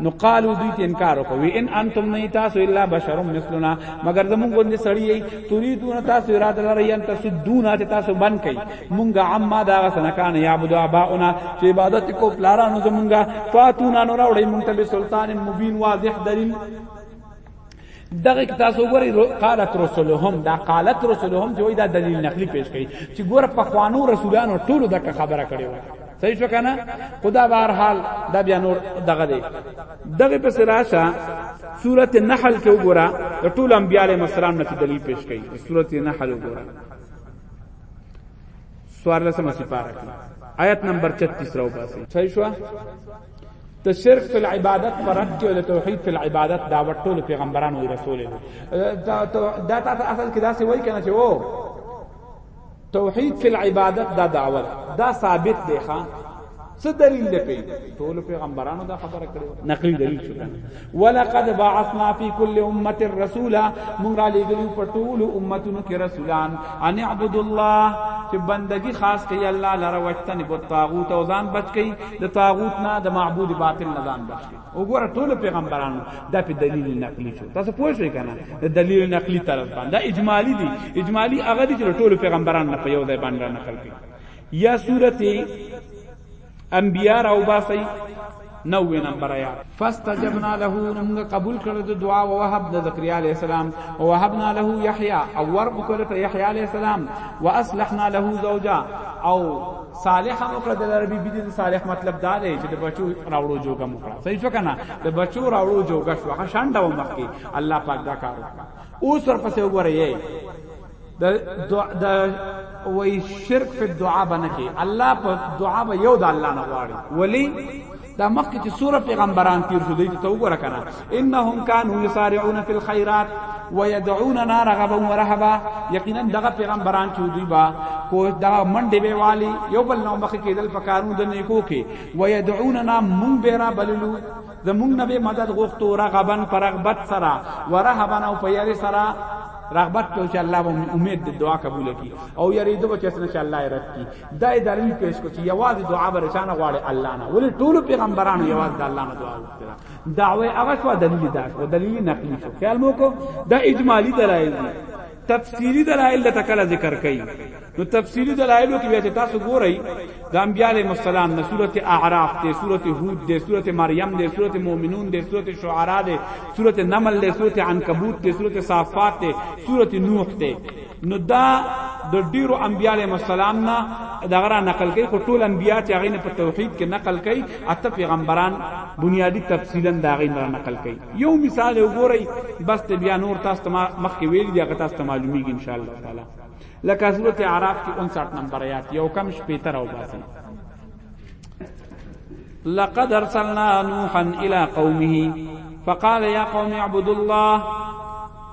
نو قالو دوی ته انکار وکړ وی ان انتم نه تاسو الا بشر مثلنا مگر زمون غوندې سړی یی تريدون تاسو اراده لري ان تاسو دون ته تاسو بن کئ مونږه عما دا سنکان یعبد اباؤنا چې عبادت کو پلارانو زمونږه فاتونا نو راوړی مونږ ته سلطان مبین واضح دلیل دغه تاسو ګورئ قالت رسولهم دا قالت رسولهم چې وای دا دلیل نقلی پیش کړي چې ګور په خوانو رسولانو ټولو دغه خبره کړې و صحیح شو کنه خدا بهر حال دا بیا نور دغه دی دغه په سراشه سوره نحل کې وګوره ټول انبیاء علیهم السلام نه دلیل پیش کړي سوره نحل وګوره سوار لسمه سپاره کې آیت نمبر 36 راو باسي صحیح شو د شرک په عبادت پر رد کې او د توحید په عبادت دا ټول پیغمبرانو او رسول دا دا تاسو اصل کې دا څه وایي کنه چې وو توحید په عبادت دا دعوت دا ثابت دی ښا څه دلیل دی ټول پیغمبرانو دا خبره کړې نقلی دلیل شو ولقد بعثنا في كل امه رسولا مونږ را لېږلو په ټول امتونو کې رسولان ان اعبدوا الله چې بندگی خاص کوي الله لره وجتن بو طاغوت او ځان بچ کوي د طاغوت نه د معبود باطل نه ځان بچ کوي وګوره ټول پیغمبرانو دا په دلیل نقلی شو تاسو پوه شئ کنه د دلیل نقلی طرف باندې اجمالی دي اجمالی هغه دي چې ټول پیغمبران نه په یو ځای باندې نقل کوي یا سورته انبیاء راو باسی نوې نمبر آیات فاستجبنا له موږ قبول کړو د دعا او وهب د زکریا علی السلام او وهبنا له یحیی او ور وکړو ته یحیی علی السلام واصلحنا له زوجا او صالح هم کړ د عربي بيدي صالح مطلب دا دی چې د بچو راوړو جوګه مکړه صحیح شو کنه د بچو راوړو جوګه شو هغه شانډه ومخکي الله پاک دا کار وکړ اوس ورپسې وګورئ د د وای شرک په دعا باندې کې الله په دعا به یو د الله نه غواړي ولی دا مخکې چې سوره پیغمبران تیر شو دوی ته وګوره کنه انهم كانوا يسارعون في الخيرات ويدعوننا رغبا ورهبا یقینا دغه پیغمبران چې دوی با کو دا منډې به والی یو بل نو مخکې کېدل په کارونو د نیکو کې ويدعوننا مونږ به را بللو زمونږ نبی مدد غوښتو رغبن پر رغبت سره ورهبن او په یری سره رغبت ته چې الله باندې امید د دعا قبول کړي او یری دوه چې څنګه چې الله یې رد کړي دا یې دلیل پیش کړي یوازې دعا بر چانه غواړي الله نه ولې ټول پیغمبرانو یوازې د الله نه دعا وکړه دعوه هغه شو دلیل دا شو دلیل نقلی شو خیال مو کو دا اجمالی دلایل دي تفسیری دلایل د تکل ذکر کړي نو تفسیری دلایلو کې به تاسو ګورئ د انبیاء علیهم السلام د سورته اعراف د سورته هود د سورته مریم د سورته مؤمنون د سورته شعراء د سورته نمل د سورته عنکبوت د سورته صافات د سورته نوح ته نو دا د ډیرو انبیاء علیهم السلام نه دغه را نقل کوي خو ټول انبیاء چې هغه نه په توحید کې نقل کوي اته پیغمبران بنیادی تفصیلا دا غي نقل کوي یو مثال وګورئ بس ته بیا نور تاسو ته مخکې ویل دی هغه تاسو ته معلومیږي ان شاء الله تعالی لکه سورته اعراف کې 59 نمبر آیات یو کم شپې تر او باسي لقد ارسلنا نوحا الى قومه فقال يا قوم اعبدوا الله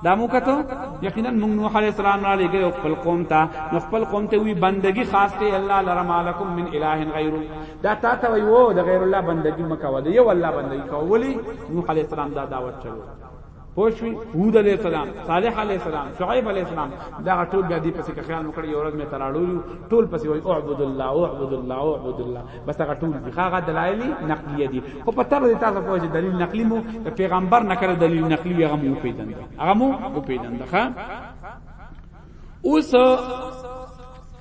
دا مو کته یقینا موږ نوح علی السلام را لګي خپل قوم ته نو خپل قوم ته وی بندگی خاص ته الله لرم علیکم من اله غیر دا تا ته وی وو د غیر الله بندگی مکو د یو الله بندگی کولی نوح علی السلام دا دعوت چلو پوښوي هود علی السلام صالح علی السلام شعیب علی السلام دا ټول بیا دی پسې خیال وکړي یو ورځ می تراړو ټول پسې وای اعبد الله اعبد الله اعبد الله بس هغه ټول دي هغه دلایل نقلیه دي خو په تر دې تاسو کوی چې دلیل نقلی مو د پیغمبر نه کړ دلیل نقلی هغه مو پیدند هغه مو او پیدند ښا اوس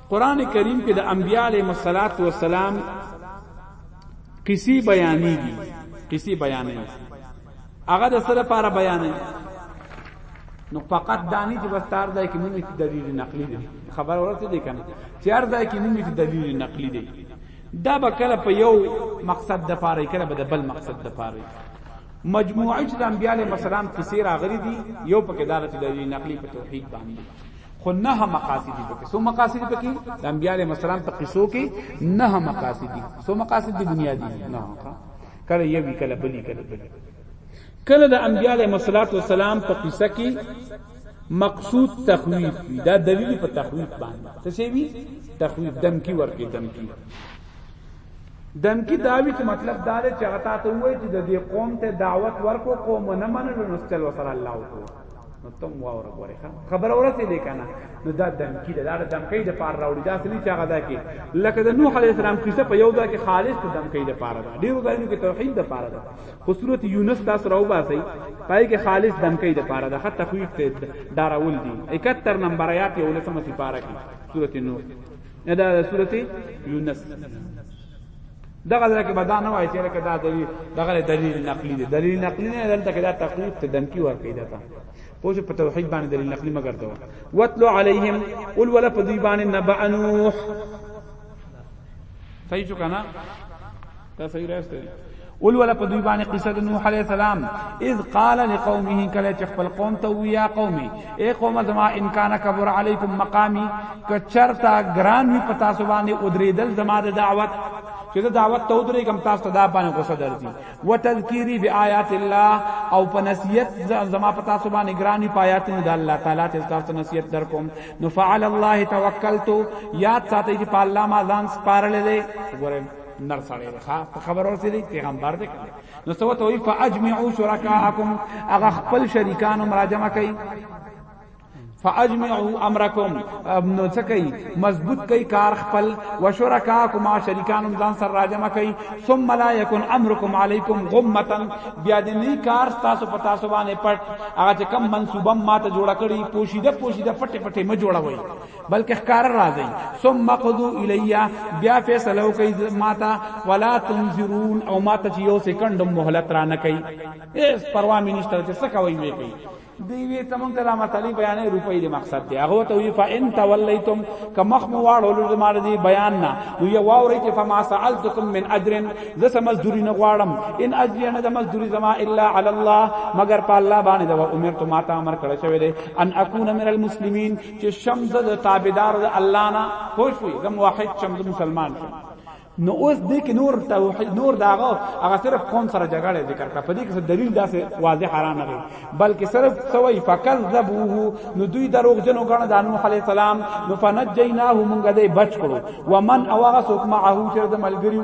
قران کریم کې د انبیاء علیهم الصلاۃ والسلام کسی بیانېږي کسی بیانېږي هغه د سره لپاره بیانې نو فقط دانی چې بس تار ځای کې مونږ ته دلیل نقلی دی خبر ورته دی کنه تیار ځای کې مونږ ته دلیل نقلی دی دا به کله په یو مقصد د پاره کله به د بل مقصد د پاره مجموعه چې د انبیاء علیهم السلام کیسې راغلي دي یو پکې دا چې دلیل نقلی په توحید باندې خو نه مقاصد دي پکې سو مقاصد پکې د انبیاء علیهم السلام په قصو کې نه مقاصد دي سو مقاصد دي بنیادی نه کله یوی کله بلی کله بلی کله د انبیاء علیهم الصلاه والسلام په قصه کې مقصود تخویف وی دا دلیل په تخویف باندې څه شی وی تخویف دم کی ورکی دم کی دم کی داوی چې مطلب دا دی چې هغه تاسو وایي چې د دې قوم ته دعوت ورکو قوم نه منلو نو چل وسره الله وکړو نو تم واور غوري خبر اورته دې کنه نو دا دمکی دا د دمکی د پار راوړي دا سړي چې هغه دا کې لکه د نوح علی السلام قصه په یو دا کې خالص د دمکی د پار دا ډیرو ځایونو کې توحید د پار دا خو صورت یونس تاسو راو باسي پای کې خالص دمکی د پار دا حتی خو یې داراول دي 71 نمبر آیات یو لسمه سپاره کې صورت نوح دا صورت یونس دغه ځکه به دا نه وای چې لکه دا دلیل دغه دلیل نقلی دی دلیل نقلی نه دلته کې دا تقریب ته دمکی ور پیدا تا پوه په توحید باندې دلیل نقلی مګر دا وتلو علیهم قل ولا په دی باندې نبأ نوح صحیح شو کنه دا صحیح راځته ولولا په دوی باندې قصه د نوح علی السلام اذ قال لقومه کله چې خپل قوم ته ویا قومي اے قوم زما ان کان کبر علیکم مقامی کچرتا ګران وی پتا سو باندې ودریدل زما د دعوت چې دا دعوت ته ودرې کم تاسو ته دا باندې غوسه درځي وتذکری بیاات الله او په نصیحت زما په تاسو باندې ګرانی پایاتونه د الله تعالی ته تاسو نصیحت در کوم نو فعل الله توکلت یاد ساتي چې په الله ما ځان سپارلې ګورم نر سړی دی ښا په خبر ورته دی پیغمبر دی نو څه وته وی فاجمعوا شرکاءکم هغه خپل شریکانو مراجمه کوي فاجمعوا امرکم نو څه کوي مضبوط کوي کار خپل وشرکاکم شریکانم ځان سره راجمه کوي ثم لا یکن امرکم علیکم غمه بیا دې نه کار تاسو په تاسو باندې پټ هغه چې کم منسوبه ماته جوړ کړی پوشیده پوشیده پټه پټه م جوړوي بلکې ښکار راځي ثم قدو الیا بیا فیصله کوي ماته ولا تنذرون او ماته چې یو سکند مهلت را نه کوي هیڅ پروا مې نشته چې څه کوي وی کوي دی وی تمون ته مطلب بیانې روپۍ د مقصد دی هغه ته وی فان تولیتم کمخ مو واړو د مال دی بیان نه نو یو وری چې فما سالتکم من اجر ز سمزدوری نه غواړم ان اجر نه د مزدوری زما الا علی الله مگر په الله باندې دا امر ته ماته امر کړی شوی دی ان اكون من المسلمین چې شم زه د تابعدار د الله نه خوښ وي زه موحد شم زه مسلمان شم نو اوس دې کې نور توحید نور داغه هغه صرف قوم سره جګړه ذکر کړه په دې کې دلیل داسې واضح حرام نه دی بلکې صرف سوی فکل ذبوه نو دوی دروغ جنو غنه د نوح علی السلام نو فنجیناه مونږ دې بچ کړو ومن اواغه سوک معه چې د ملګریو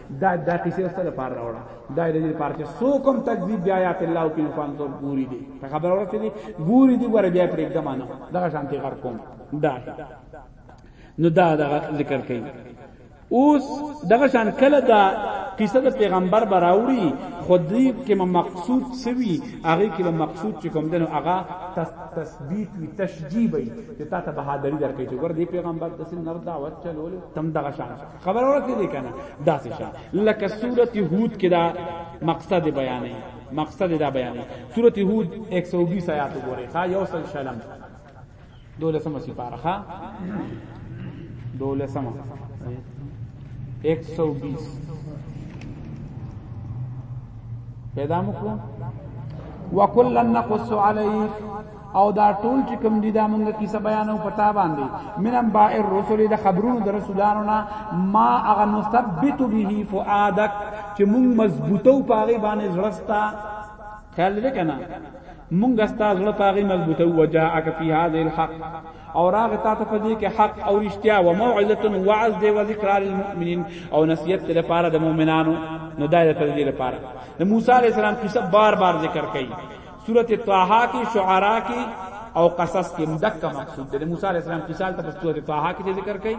دا دا کیسه څه لپاره راوړه دا د دې لپاره چې سو کوم تکذیب بیا آیات الله کې فان سور ګوري دي ته خبر ورته دي ګوري دي ګوره بیا پرې دمه نه دا شانتي غر کوم دا نو دا دا ذکر کوي اوس دغه شان کله دا قصه د پیغمبر براوړي خودی کې مقصود سوي هغه کې مقصود چې کوم دنو هغه تثبیت وی تشجیب وی چې تا ته بهادری درکې چې ګور دی پیغمبر د سن نر دعوت چلول تم دغه شان خبر اور کې دي کنه دا څه شان لکه سورته هود کې دا مقصد بیانې مقصد دا بیانې سورته هود 120 آیات وګورئ ښا یو سل شلم دولسمه سپاره ښا دولسمه 120 پیدا مکو وکلا نقص علیک او دا ټول چې کوم دي دا مونږه کیسه بیانو پتا باندې منم با الرسول د خبرونو د رسولانو نه ما اغه مثبت به فؤادک چې مونږ مضبوطو پاغي باندې زړستا خیال دې کنه مونږ ستا زړه پاغي مضبوطو وجاءک فی هذه الحق او راغ تا ته پدې کې حق او رښتیا او موعظه وعظ دی او ذکر للمؤمنین او نصیحت لپاره د مؤمنانو نو دایره تدبیر لپاره د موسی علی السلام قصه بار بار ذکر کړي سورت طه کی شعراء کی او قصص کی مدک مقصود دی موسی علیہ السلام قصال ته سورت طه کی ذکر کئ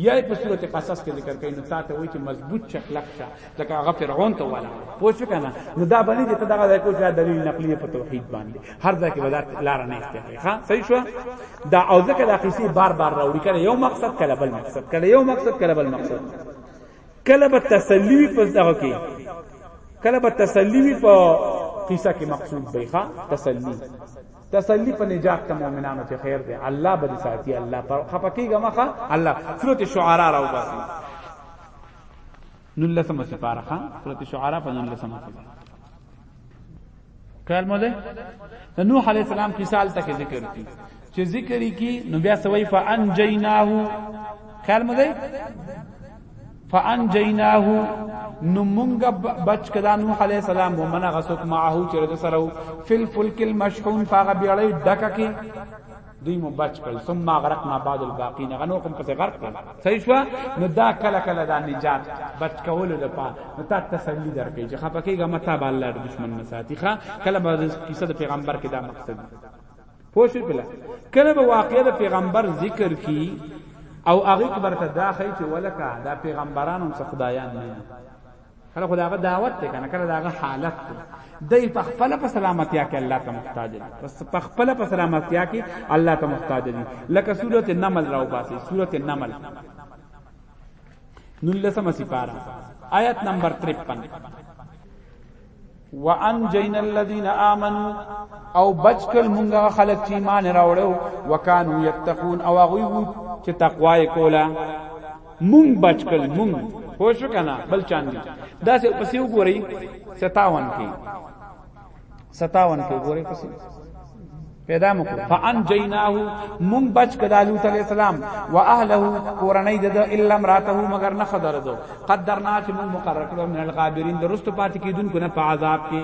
یا په سورت قصص کې ذکر کئ نو تاسو وایي چې مضبوط چکلک شه ځکه هغه فرعون ته ولا پوښ کنه نو دا باندې چې دغه ځای کو چې دلیل نقلی په توحید باندې هر ځای کې ودا لار نه استعمال ها صحیح شو دا او ځکه دا قصې بار بار راوړي کړي یو مقصد کله بل مقصد کله یو مقصد کله بل مقصد کله به تسلی وي په دغه کې کله به تسلی وي په قصه کې مقصود به ښا تسلی تسلی په نجات ته مؤمنانو ته خیر دی الله به ساتي الله پر خپکیګه مخه الله سورته شعرا راو باسي نلسمه سپارخه سورته شعرا په نلسمه سپارخه خیال مو ده د نوح علی السلام قصه ال تک ذکر کی چې ذکر کی نو بیا سوی فانجیناه خیال مو ده فانجیناه نو مونږه بچ کړه نوح علی السلام ومن غسوک معه چې رد سره فل فلک المشحون فغ بیړی ډکه کی دوی مو بچ کړل ثم غرقنا بعد الباقین غنو کوم پس غرق کړل صحیح شو نو دا کله کله دا نجات بچ کول د پا نو تا تسلی درکې چې خپکیګه متا با الله د دشمن نه ساتي ښا کله به کیسه د پیغمبر کې دا مقصد پوښی پلا کله به واقعې د پیغمبر ذکر کی او هغه برته دا خی چې ولکه دا پیغمبرانو څخه خدایان نه کله خو داغه دعوت ته کنه کله داغه حالت ته دای په خپل په سلامتیا کې الله ته محتاج دي بس په خپل په سلامتیا کې الله ته محتاج دي لکه سورته نمل راو باسي سورته نمل نلسم سپارا آیت نمبر 53 وانجینا الذين امنوا او بچکل مونږه خلق چې ایمان راوړو وکانو یتقون او هغه چې تقوا یې کوله مونږ بچکل مونږ خو شو کنه بل چاندي دا څه پسې وګورئ 57 کې 57 کې وګورئ پسې پیدا مو فان جیناه مون بچ کدا لوط علیہ السلام واهله قرنی د الا امراته مگر نه خدر دو قدرنا چې مون مقرر کړو من الغابرین درست پات کیدون کنه په عذاب کې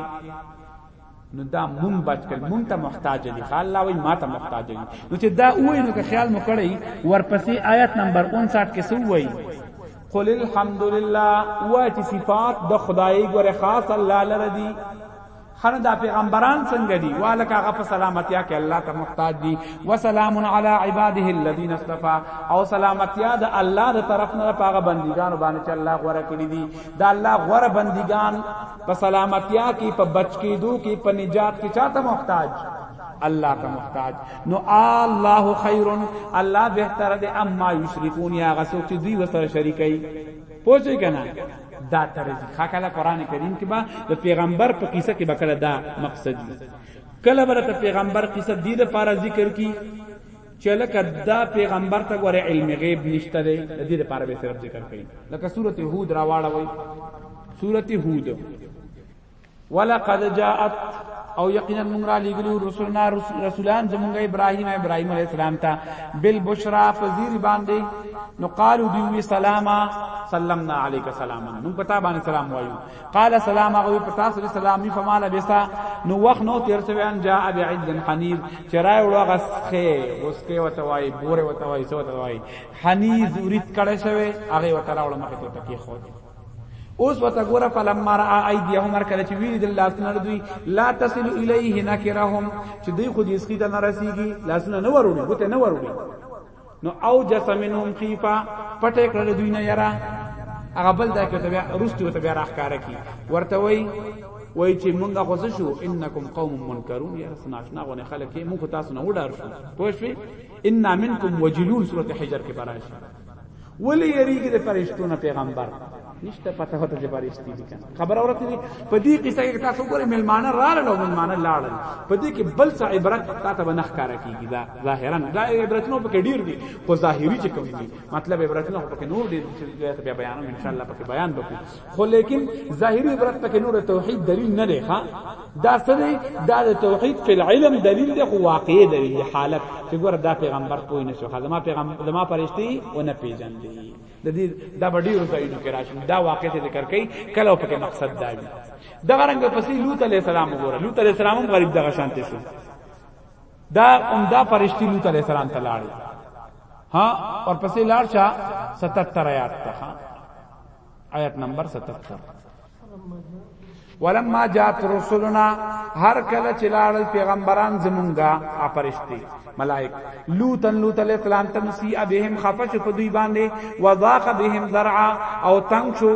نو دا مون بچ کړ مون ته محتاج دي الله وای ما ته محتاج دي نو چې دا وای نو که خیال مو کړی ورپسې آیت نمبر 59 کې سو وای قل الحمدلله وای چې صفات د خدای ګره خاص الله لره دي خنه دا پیغمبران څنګه دي والک هغه په سلامتیا کې الله ته محتاج دي وسلام علی عباده الذین اصطفى او سلامتیا د الله د طرف نه پاغه بندګان باندې چې الله غوړه کړی دي دا الله غوړه بندګان په سلامتیا کې په بچ کېدو کې په نجات کې چاته محتاج الله ته محتاج نو الله خیر الله بهتر دی اما یشرکون یا غسوک چې دوی وسره شریکای پوچې کنه دا طرز خاکله قران کریم کې با د پیغمبر په قصه کې بکله دا مقصد دی کله بر ته پیغمبر قصه دی د پاره ذکر کی چې لکه دا پیغمبر ته غره علم غیب نشته دی د دې لپاره به صرف ذکر کړي لکه سورته هود راواړوي سورته هود ولقد جاءت او یقینا موږ را لګلو رسولنا رسولان زمونږ ابراهیم ابراهیم علی السلام ته بالبشرا فزیر باندې نو قالو دی سلاما سلمنا علیک سلاما موږ پتا باندې سلام وایو قال سلام او پتا سره سلام می فمال بسا نو وخت نو تیر سوی ان جاء بعید حنیز چرای وړو غسخه وسکه وتوای بوره وتوای سو وتوای حنیز ورید کړه شوی هغه وتراوړ مخه ته تکي خو اوس وته ګوره فلما را ايديهم هر کله چې ویری د لاسونه دوی لا تصل الیه نکرهم چې دوی خو دې اسکی ته نارسیږي لاسونه نه وروړي بوته نه وروړي نو او جسمنهم خيفا پټه کړل دوی نه یرا هغه بل دا کې ته بیا رستو ته بیا راخاره کی ورته وای وای چې مونږه خو شو انکم قوم منکرون یا سناشنا غو نه خلک مونږ تاسو نه وډار شو پوښوي ان منکم وجلون سورته حجر کې براشي ولی یریږي د فرشتو نه پیغمبر نشته پته هته چې فرشتي دي کنه خبر اورته دي په دې قصه کې تاسو ګورئ ملمانه راړل او ملمانه لاړل په دې کې بل څه عبرت تاسو به نخ کار کیږي دا ظاهرا دا عبرت نو پکې ډیر دي خو ظاهري چې کوم دي مطلب عبرت نو پکې نور دي چې بیا بیانوم ان شاء الله پکې بیان وکړو خو لیکن ظاهری عبرت پکې نور توحید دلیل نه دی ښا دا سره دا د توحید په علم دلیل دی خو واقع دلیل دی حالت چې ګور دا پیغمبر پوی نه شو خدما پیغمبر دما پرشتي و نه پیژن دی د دې دا وړي رسایدو کې راشي دا واقع ته ذکر کوي کله په مقصد دا دی دا رنګ پسې لوط علی السلام وګوره لوط علی السلام هم غریب دغه شانته شو دا عمدہ فرشتي لوط علی السلام ته لاړ ها اور پسې لاړ شاه 77 آیات ته آیت نمبر 77 ولما جات رسولنا هر کله چې لاړل پیغمبران زمونږه اپرشتي ملائک لوط لوط علیہ السلام تم سی بهم خفش په دوی باندې وضاق بهم ذرعا او تنگ شو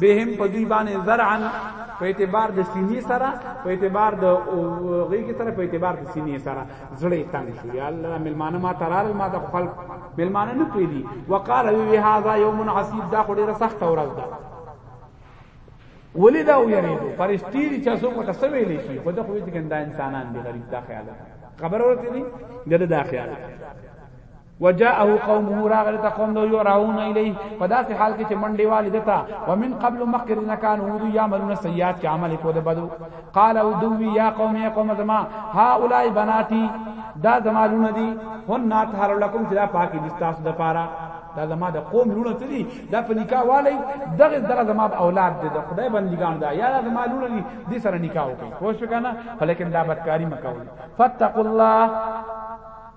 بهم په دوی باندې ذرعا په اعتبار د سینې سره په اعتبار د غیږ سره په اعتبار د سینې سره زړه یې تنګ شو یا الله ملمانه ما ترارل ما د خپل ملمانه نه پیلی وقال وی هاذا یوم عصیب دا خو ډیره سخت ورځ ده ولی دا ویریدو فرشتي دي چې څوک ته سوي لې شي خو دا خو دې ګنده انسانان دي غریب دا خیال خبر ورته دي ګله دا خیال وجاءه قومه راغل ته قوم دو يراون الیه په داسې حال کې چې منډې والي دتا ومن قبل مخکې نه کان هود یعملون سیئات کې عمل کو د بدو قال او دوی یا قوم یا قوم زما هؤلاء بناتی دا زما لونه دي هن ناتهر لكم چې دا پاکي دي تاسو د پاره دا زما د قوم لونه ته دي دا په نکاح والی دغه دغه زما اولاد دي د خدای بندگان دا یا زما لونه دي دې سره نکاح وکړي خو شو کنه ولیکن دا بدکاری مکوئ فتقوا الله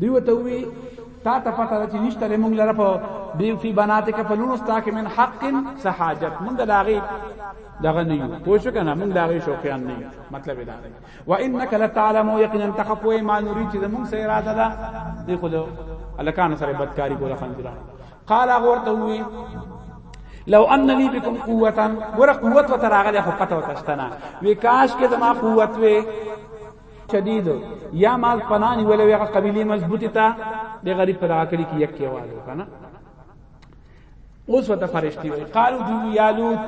دوی وته وی تا ته پته ده چې نشته لري مونږ لره په دی فی بنات کې په لونو ستا کې من حق صحاجت مونږ داغي دغه نه یو پوه شو کنه مونږ داغي شوقیان نه یو مطلب دا دی و انک لتعلم یقینا تخفو ما نرید چې مونږ سره اراده ده دی خو الکان سره بدکاری کوله خنجران قال اغورته وی لو ان لی بكم قوتا ور قوت وتراغله خو پته وتشتنا وکاش کې زما قوت وی شدید یا مال پنانی ولو هغه قبیله مضبوطه تا د غریب په دغه کلی کې یک کېوالو کنه اوس وته فرشتي وي قالو دو یا لوط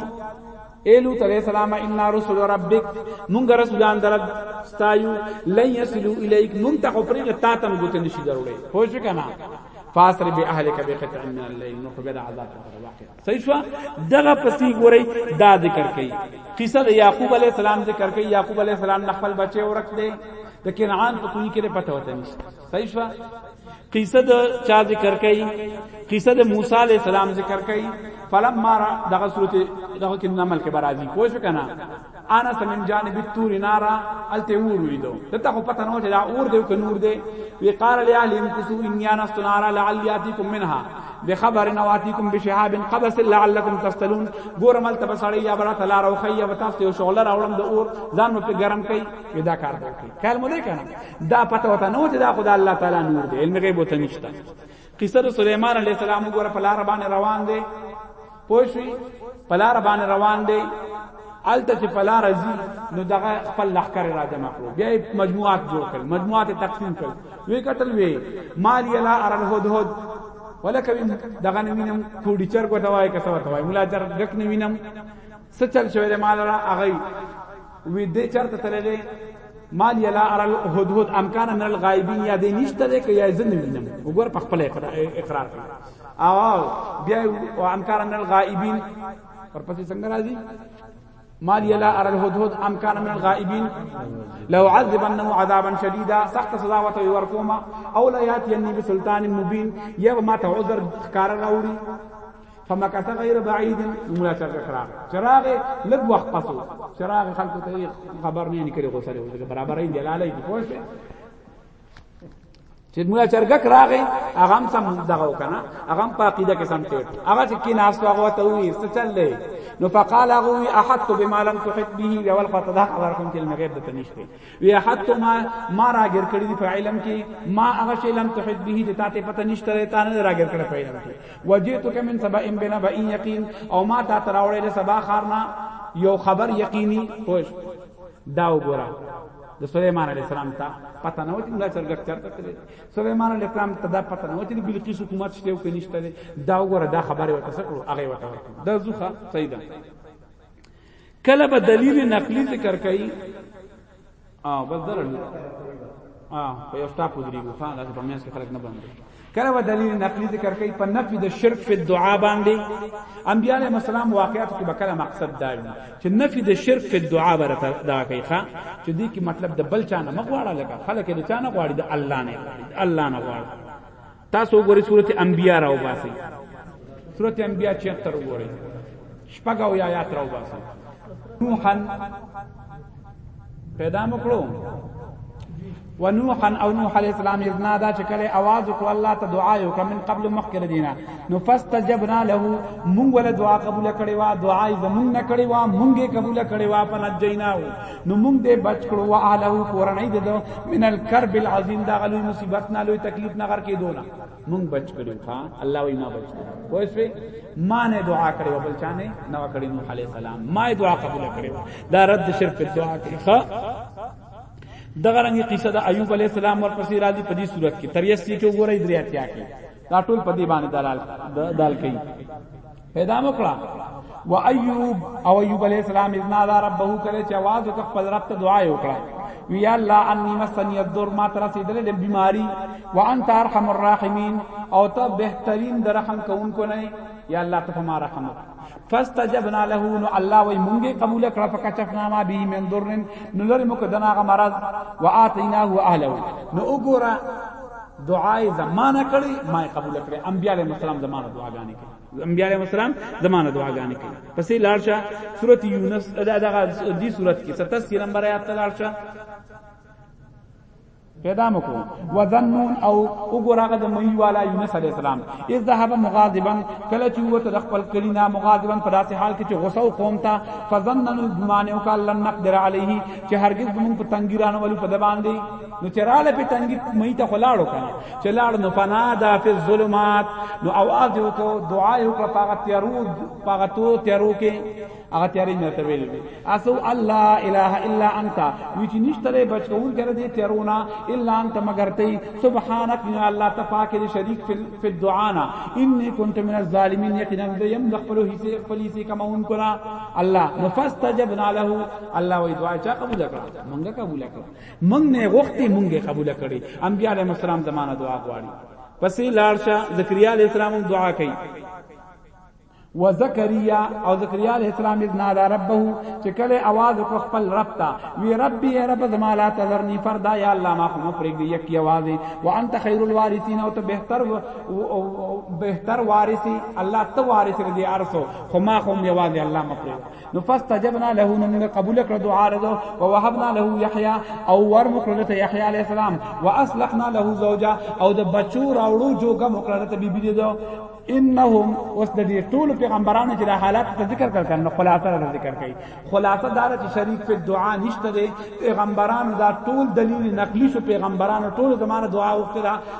ایلو تعالی السلام ان رسول ربک مونږ رسولان در استایو لن یسلو الیک مونږ ته خبرې تا تم ګوت نشي ضروري خو شو کنه فاسر به اهلک به قطع من الليل نو خبر عذاب واقع صحیح شو دغه پسې ګورئ دا ذکر کړي قصه د یعقوب علی السلام ذکر کړي یعقوب علی السلام نه خپل بچي ورک دي د کنعان په کوی کې پته وته نشته صحیح شو قصه د چا ذکر کړي قصه د موسی علی السلام ذکر کړي فلما دغه سورته دغه کې نمل کې برازي پوه شو کنه انا سمن جانب التور نارا الته اور ویدو دته خو پته نه چې دا اور دی که نور دی وی قال لیا لم کسو ان یانا سنارا لعلی اتیکم منها بخبر نواتیکم بشهاب قبس لعلکم تستلون ګورم الته بسړی یا برا تلار او خی یا تاسو یو شغل راولم د اور ځان په ګرم کئ پیدا کار وکړي کلمه نه کنه دا پته وته نه چې دا خدای الله تعالی نور دی علم غیب وته نشته قصه د سليمان عليه السلام وګوره په لار باندې روان دی پوه شئ په لار باندې روان دی الته چې په لار ځي نو دغه خپل لخر را جمع کړو بیا مجموعات جوړ کړ مجموعات تقسیم کړ وی قتل وی مال یلا ارل هود هود ولکه دغه نوینم کوډیچر کو توای کسو توای مولا چر غک نوینم څه چل شوی دی مال را اغی وی دې چرته تللی دی مال یلا ار الهدهد امکان من الغایبین یا دې نشته دی که یا زنه وینم وګور په خپل اقرار کوي او بیا او امکان من الغایبین ورپسې څنګه راځي مال یلا ار الهدهد امکان من الغائبین لو عذبنه عذابا شدیدا سخت سزا وته ورکوما او لا یاتینی بسلطان مبین یا ما ته عذر کار راوړي فمکث غیر بعید مولا چرګ کرا چراغ لګ وخت پسو چراغ خلق ته خبر نه نکړي غو سره وځي برابرې دلاله دي پوه شي چې مولا چرګ کرا غي هغه هم سم دغه وکنه هغه هم پاقیده کې سم ټیټ هغه چې کې ناس هغه ته وي څه چل لې نو فقال هغه احط بما لم تحط به اول خطا دا خبر کوم چې مغیب د تنشته وی حتی ما ما راګر کړی دی په علم کې ما هغه شی لم تحد به چې تاسو پته نشته لري تا نه راګر کړی په علم کې وجئتک من سبا ان بنا با ان یقین او ما تا تراوړې له سبا خارنا یو خبر یقینی پوه دا وګوره د سليمان عليه السلام ته پته نه وتی موږ چرګ چرته تللی سليمان عليه السلام ته دا پته نه وتی بلقیس حکومت شته او کنيشته دا وګوره دا خبره وته سکړو هغه وته دا زوخه سیدا کله به دلیل نقلی ذکر کړي ا بس درل ا په یو ټاپ ودریږو ها دا په مینس کې خلک نه باندې کله به دلیل نقلی ذکر کړي په نفي د شرک په دعا باندې انبیاء علیهم السلام واقعات کې بکره مقصد دا وي چې نفي د شرک په دعا ورته دا کوي ښا چې دې کې مطلب د بل چا نه مغواړه لګا خلک دې چا نه غواړي د الله نه الله نه غواړي تاسو وګورئ سورته انبیاء راو باسي سورته انبیاء 76 وګورئ شپږو یا آیات راو باسي نوحا پیدا مکړو ونوحا او نوح علیہ السلام اذ نادا چې کله आवाज وکړ الله ته دعا یو کمن قبل مخکره دینا نو فاستجبنا له مونږ ول دعا قبول کړي وا دعا یې زمونږ نه کړي وا مونږه قبول کړي وا په نجینا نو موږ دې بچ کړو او اعلی کورنۍ دې دو من الکرب العظیم دا غلوی مصیبت نه لوی تکلیف نه غر کې دونه موږ بچ کړو ها الله وای ما بچ کړو وای سوې ما نه دعا کړې او بل چانه نو کړې نو علی السلام ما دعا قبول کړې دا رد شرک په دعا کې ښا دغه رنګه قصه د ایوب علی السلام ورپسې راځي په دې صورت کې تریستی کې وګورئ دریا تیا کې دا ټول په دې باندې دلال دال کوي پیدا مکړه و ایوب او ایوب علیہ السلام اذن اذا ربه کله چې आवाज وکړ خپل رب ته دعا وکړه وی الله انی مسنی الدور ما تر رسیدل د بیماری وانت ارحم الراحمین او ته بهترین در رحم کوونکو نه یا الله ته ما رحم وکړه فاستجبنا له نو الله وی مونږه قبول کړه فکشفنا ما به من ضرن نو لری موږ دنا غ مرض واتیناه اهله نو وګوره دعای زمانہ کړي ما قبول کړي انبیاء علیهم السلام زمانہ دعاګانې کړي انبیاء علیهم السلام زمانه دعاګانې کوي پسې لاړ شه سورۃ یونس دا دغه دی سورۃ کې 87 نمبر آیات ته لاړ شه پیدا مکو وذنون او وګراغه د مې والا یونس علی السلام اذ ذهب مغاضبا کله چې وته د خپل کلینا مغاضبا په داسې حال کې چې غوسه او قوم تا فظنن الجمان او کلن نقدر علیه چې هرگز موږ په تنګیرانو ولې په دبان دی نو چراله په تنګي مې ته خلاړو کنه چې لاړ نو فنا دا فی الظلمات نو आवाज یو کو دعا یو کړه پاغه تیارو پاغه تو تیارو کې هغه تیارې مې ته ویل دي اسو الله اله الا انت وچ نشته له بچون کړه دې تیارونا الا انت مگر ته سبحانك یا الله تفاک دې شریک فی الدعانا انی کنت من الظالمین یقینا دې يم دخلو هي سي خپل سي کمون کړه الله نفستجبنا له الله وی دعا چا قبول کړه مونږه قبول کړه مونږ نه غوښتي مونږ یې قبول کړي انبیاء علیهم السلام زمانه دعا غواړي پسې لاړ شه زکریا علیه السلام دعا کوي وزکریا او زکریا علیہ السلام اذ نادى ربه چې کله आवाज وکړ خپل رب ته وی ربي یا رب زما لا تذرنی فردا یا الله ما خو مفرق دی یک आवाज وانت خیر الوارثین او ته بهتر بهتر وارثی الله ته وارث دی ارسو خو ما خو یوازې الله مفرق نو فاستجبنا له نو موږ قبول کړ دعا رده او وهبنا له یحیی او ور مکړه ته یحیی علی السلام واصلحنا له زوجا او د بچو راوړو جوګه مکړه ته بیبی دې انهم اوس د دې ټول پیغمبرانو چې د حالات ته ذکر کړ کنه خلاصه را ذکر کړي خلاصه دار چې شریک په دعا نشته دي پیغمبرانو دا ټول دلیل نقلی شو پیغمبرانو ټول زمانه دعا وکړه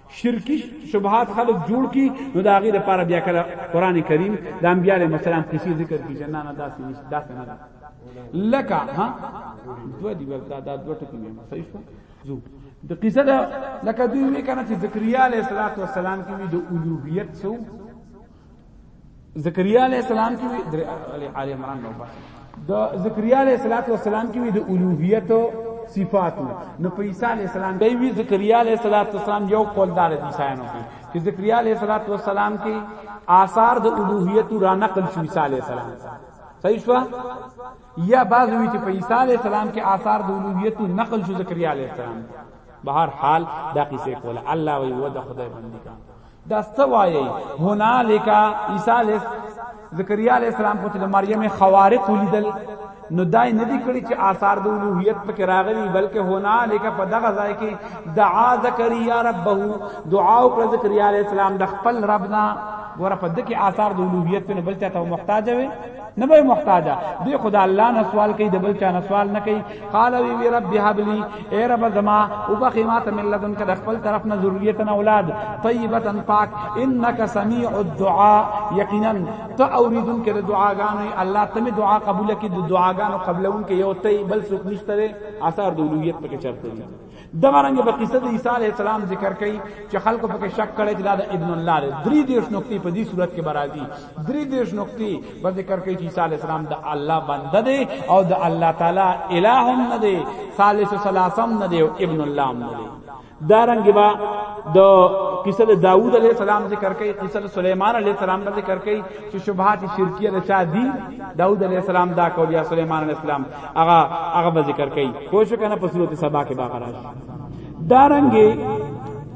شرکی شبهات خلق جوړ کی نو دا غیر لپاره بیا کله قران کریم د انبیاء علیهم السلام قصې ذکر کی جنا نه داسې نشته داسې نه لکه ها دوه دی ورته دا دوه ټکی مې صحیح شو زو د قصه دا لکه دوی وی کنه چې زکریا علیه السلام کې د اولوهیت سو زکریا علیہ السلام کی در آل عمران نو پاس د زکریا علیہ الصلوۃ والسلام کی د الوهیت صفات نو په عیسی علیہ السلام دی وی زکریا علیہ الصلوۃ والسلام یو قولدار دی سایانو کی چې زکریا علیہ الصلوۃ والسلام کی آثار د الوهیت را نقل شو عیسی علیہ السلام صحیح شو یا بعض وی چې په عیسی علیہ السلام کې آثار د الوهیت نقل شو زکریا علیہ السلام بهر حال دا قصه کوله الله وی ودا خدای باندې دا څه وایي هنالک عیسی علیه زکریا علیه السلام خو د مریم خوارق ولیدل نو دای نه دی کړی چې آثار د اولوہیت پکې راغلي بلکې هنالک په دغه ځای کې دعا زکریا ربه دعا او زکریا علیه السلام د خپل ربنا ګوره په دکې آثار د اولوہیت په بل چاته محتاج وي نه به محتاجه دی خدا الله نه سوال کوي د بل چا نه سوال نه کوي قال وی رب هب لي اے رب زما او بخي ما ته من لدن کده خپل طرف نه ذریته نه اولاد طیبه پاک انك سميع الدعاء یقینا ته اوریدون کده دعاګانې الله ته می دعا قبول کړي د دعاګانو قبلون کې یو ته بل څوک نشته اثر د اولویت پکې چرته دغه رنګ په قصه د عیسی علی السلام ذکر کړي چې خلکو پکې شک کړي چې دا د ابن الله دی درې دیش نقطې په دې صورت کې برازي درې دیش نقطې په ذکر کړي چې عیسی علی السلام د الله بنده دی او د الله تعالی الہ هم نه دی ثالث ثلاثم نه دی او ابن الله هم نه دی دا رنګ با د قصه د داوود علیه السلام ذکر کوي قصه د سليمان علیه السلام ذکر کوي چې شبهات شرکیه د چا دي داوود علیه السلام دا کول یا سليمان علیه السلام هغه هغه به ذکر کوي خو شو کنه په صورت سبا کې باقی راشي دارنګي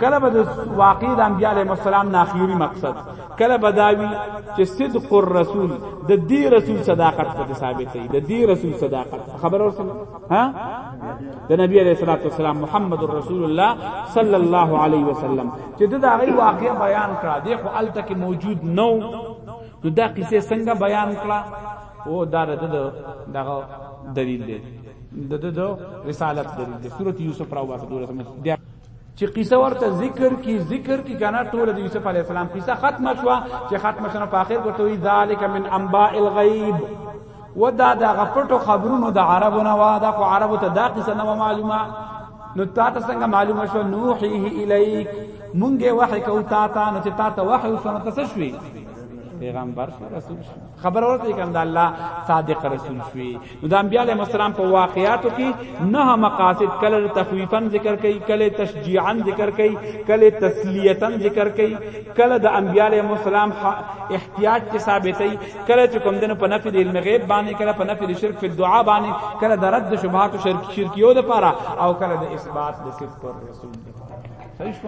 کله به واقع د انبیاء علیهم السلام ناخیری مقصد کله بداوی چې صدق الرسول د دې رسول صداقت په ثابت دی د دې رسول صداقت خبر اورسل ها د نبی علیہ الصلوۃ والسلام محمد رسول الله صلی الله علیه وسلم چې دا غي واقع بیان کړه دی خو الته کې موجود نو نو دا قصه څنګه بیان کړه او دا د دغه دلیل دی د د رسالت دلیل دی سورۃ یوسف راو واسه دوله سم بیا چې قصه ورته ذکر کی ذکر کی کنه ټول د یوسف علی السلام قصه ختم شوه چې ختم شنه په اخر ورته وی ذالک من انباء الغیب ودا د غپټو خبرونو د عربو نه وا د عربو ته دا قصه نه معلومه نو تا ته څنګه معلومه شو نوحیه الیک مونږه وحی کو تا ته نو چې تا ته وحی وسنه تاسو شوي پیغمبر شو رسول شو خبر اورته کوم د الله صادق رسول شوی نو د انبیاء علیهم السلام په واقعاتو کې نه مقاصد کله تخویفا ذکر کوي کله تشجیعا ذکر کوي کله تسلیتا ذکر کوي کله د انبیاء علیهم السلام احتیاج کې ثابتې کله چې کوم دنه په نفي د علم غیب باندې کله په نفي د شرک په دعا باندې کله د رد شبهات او شرک شرکیو د پاره او کله د اثبات د صفات رسول صحیح شو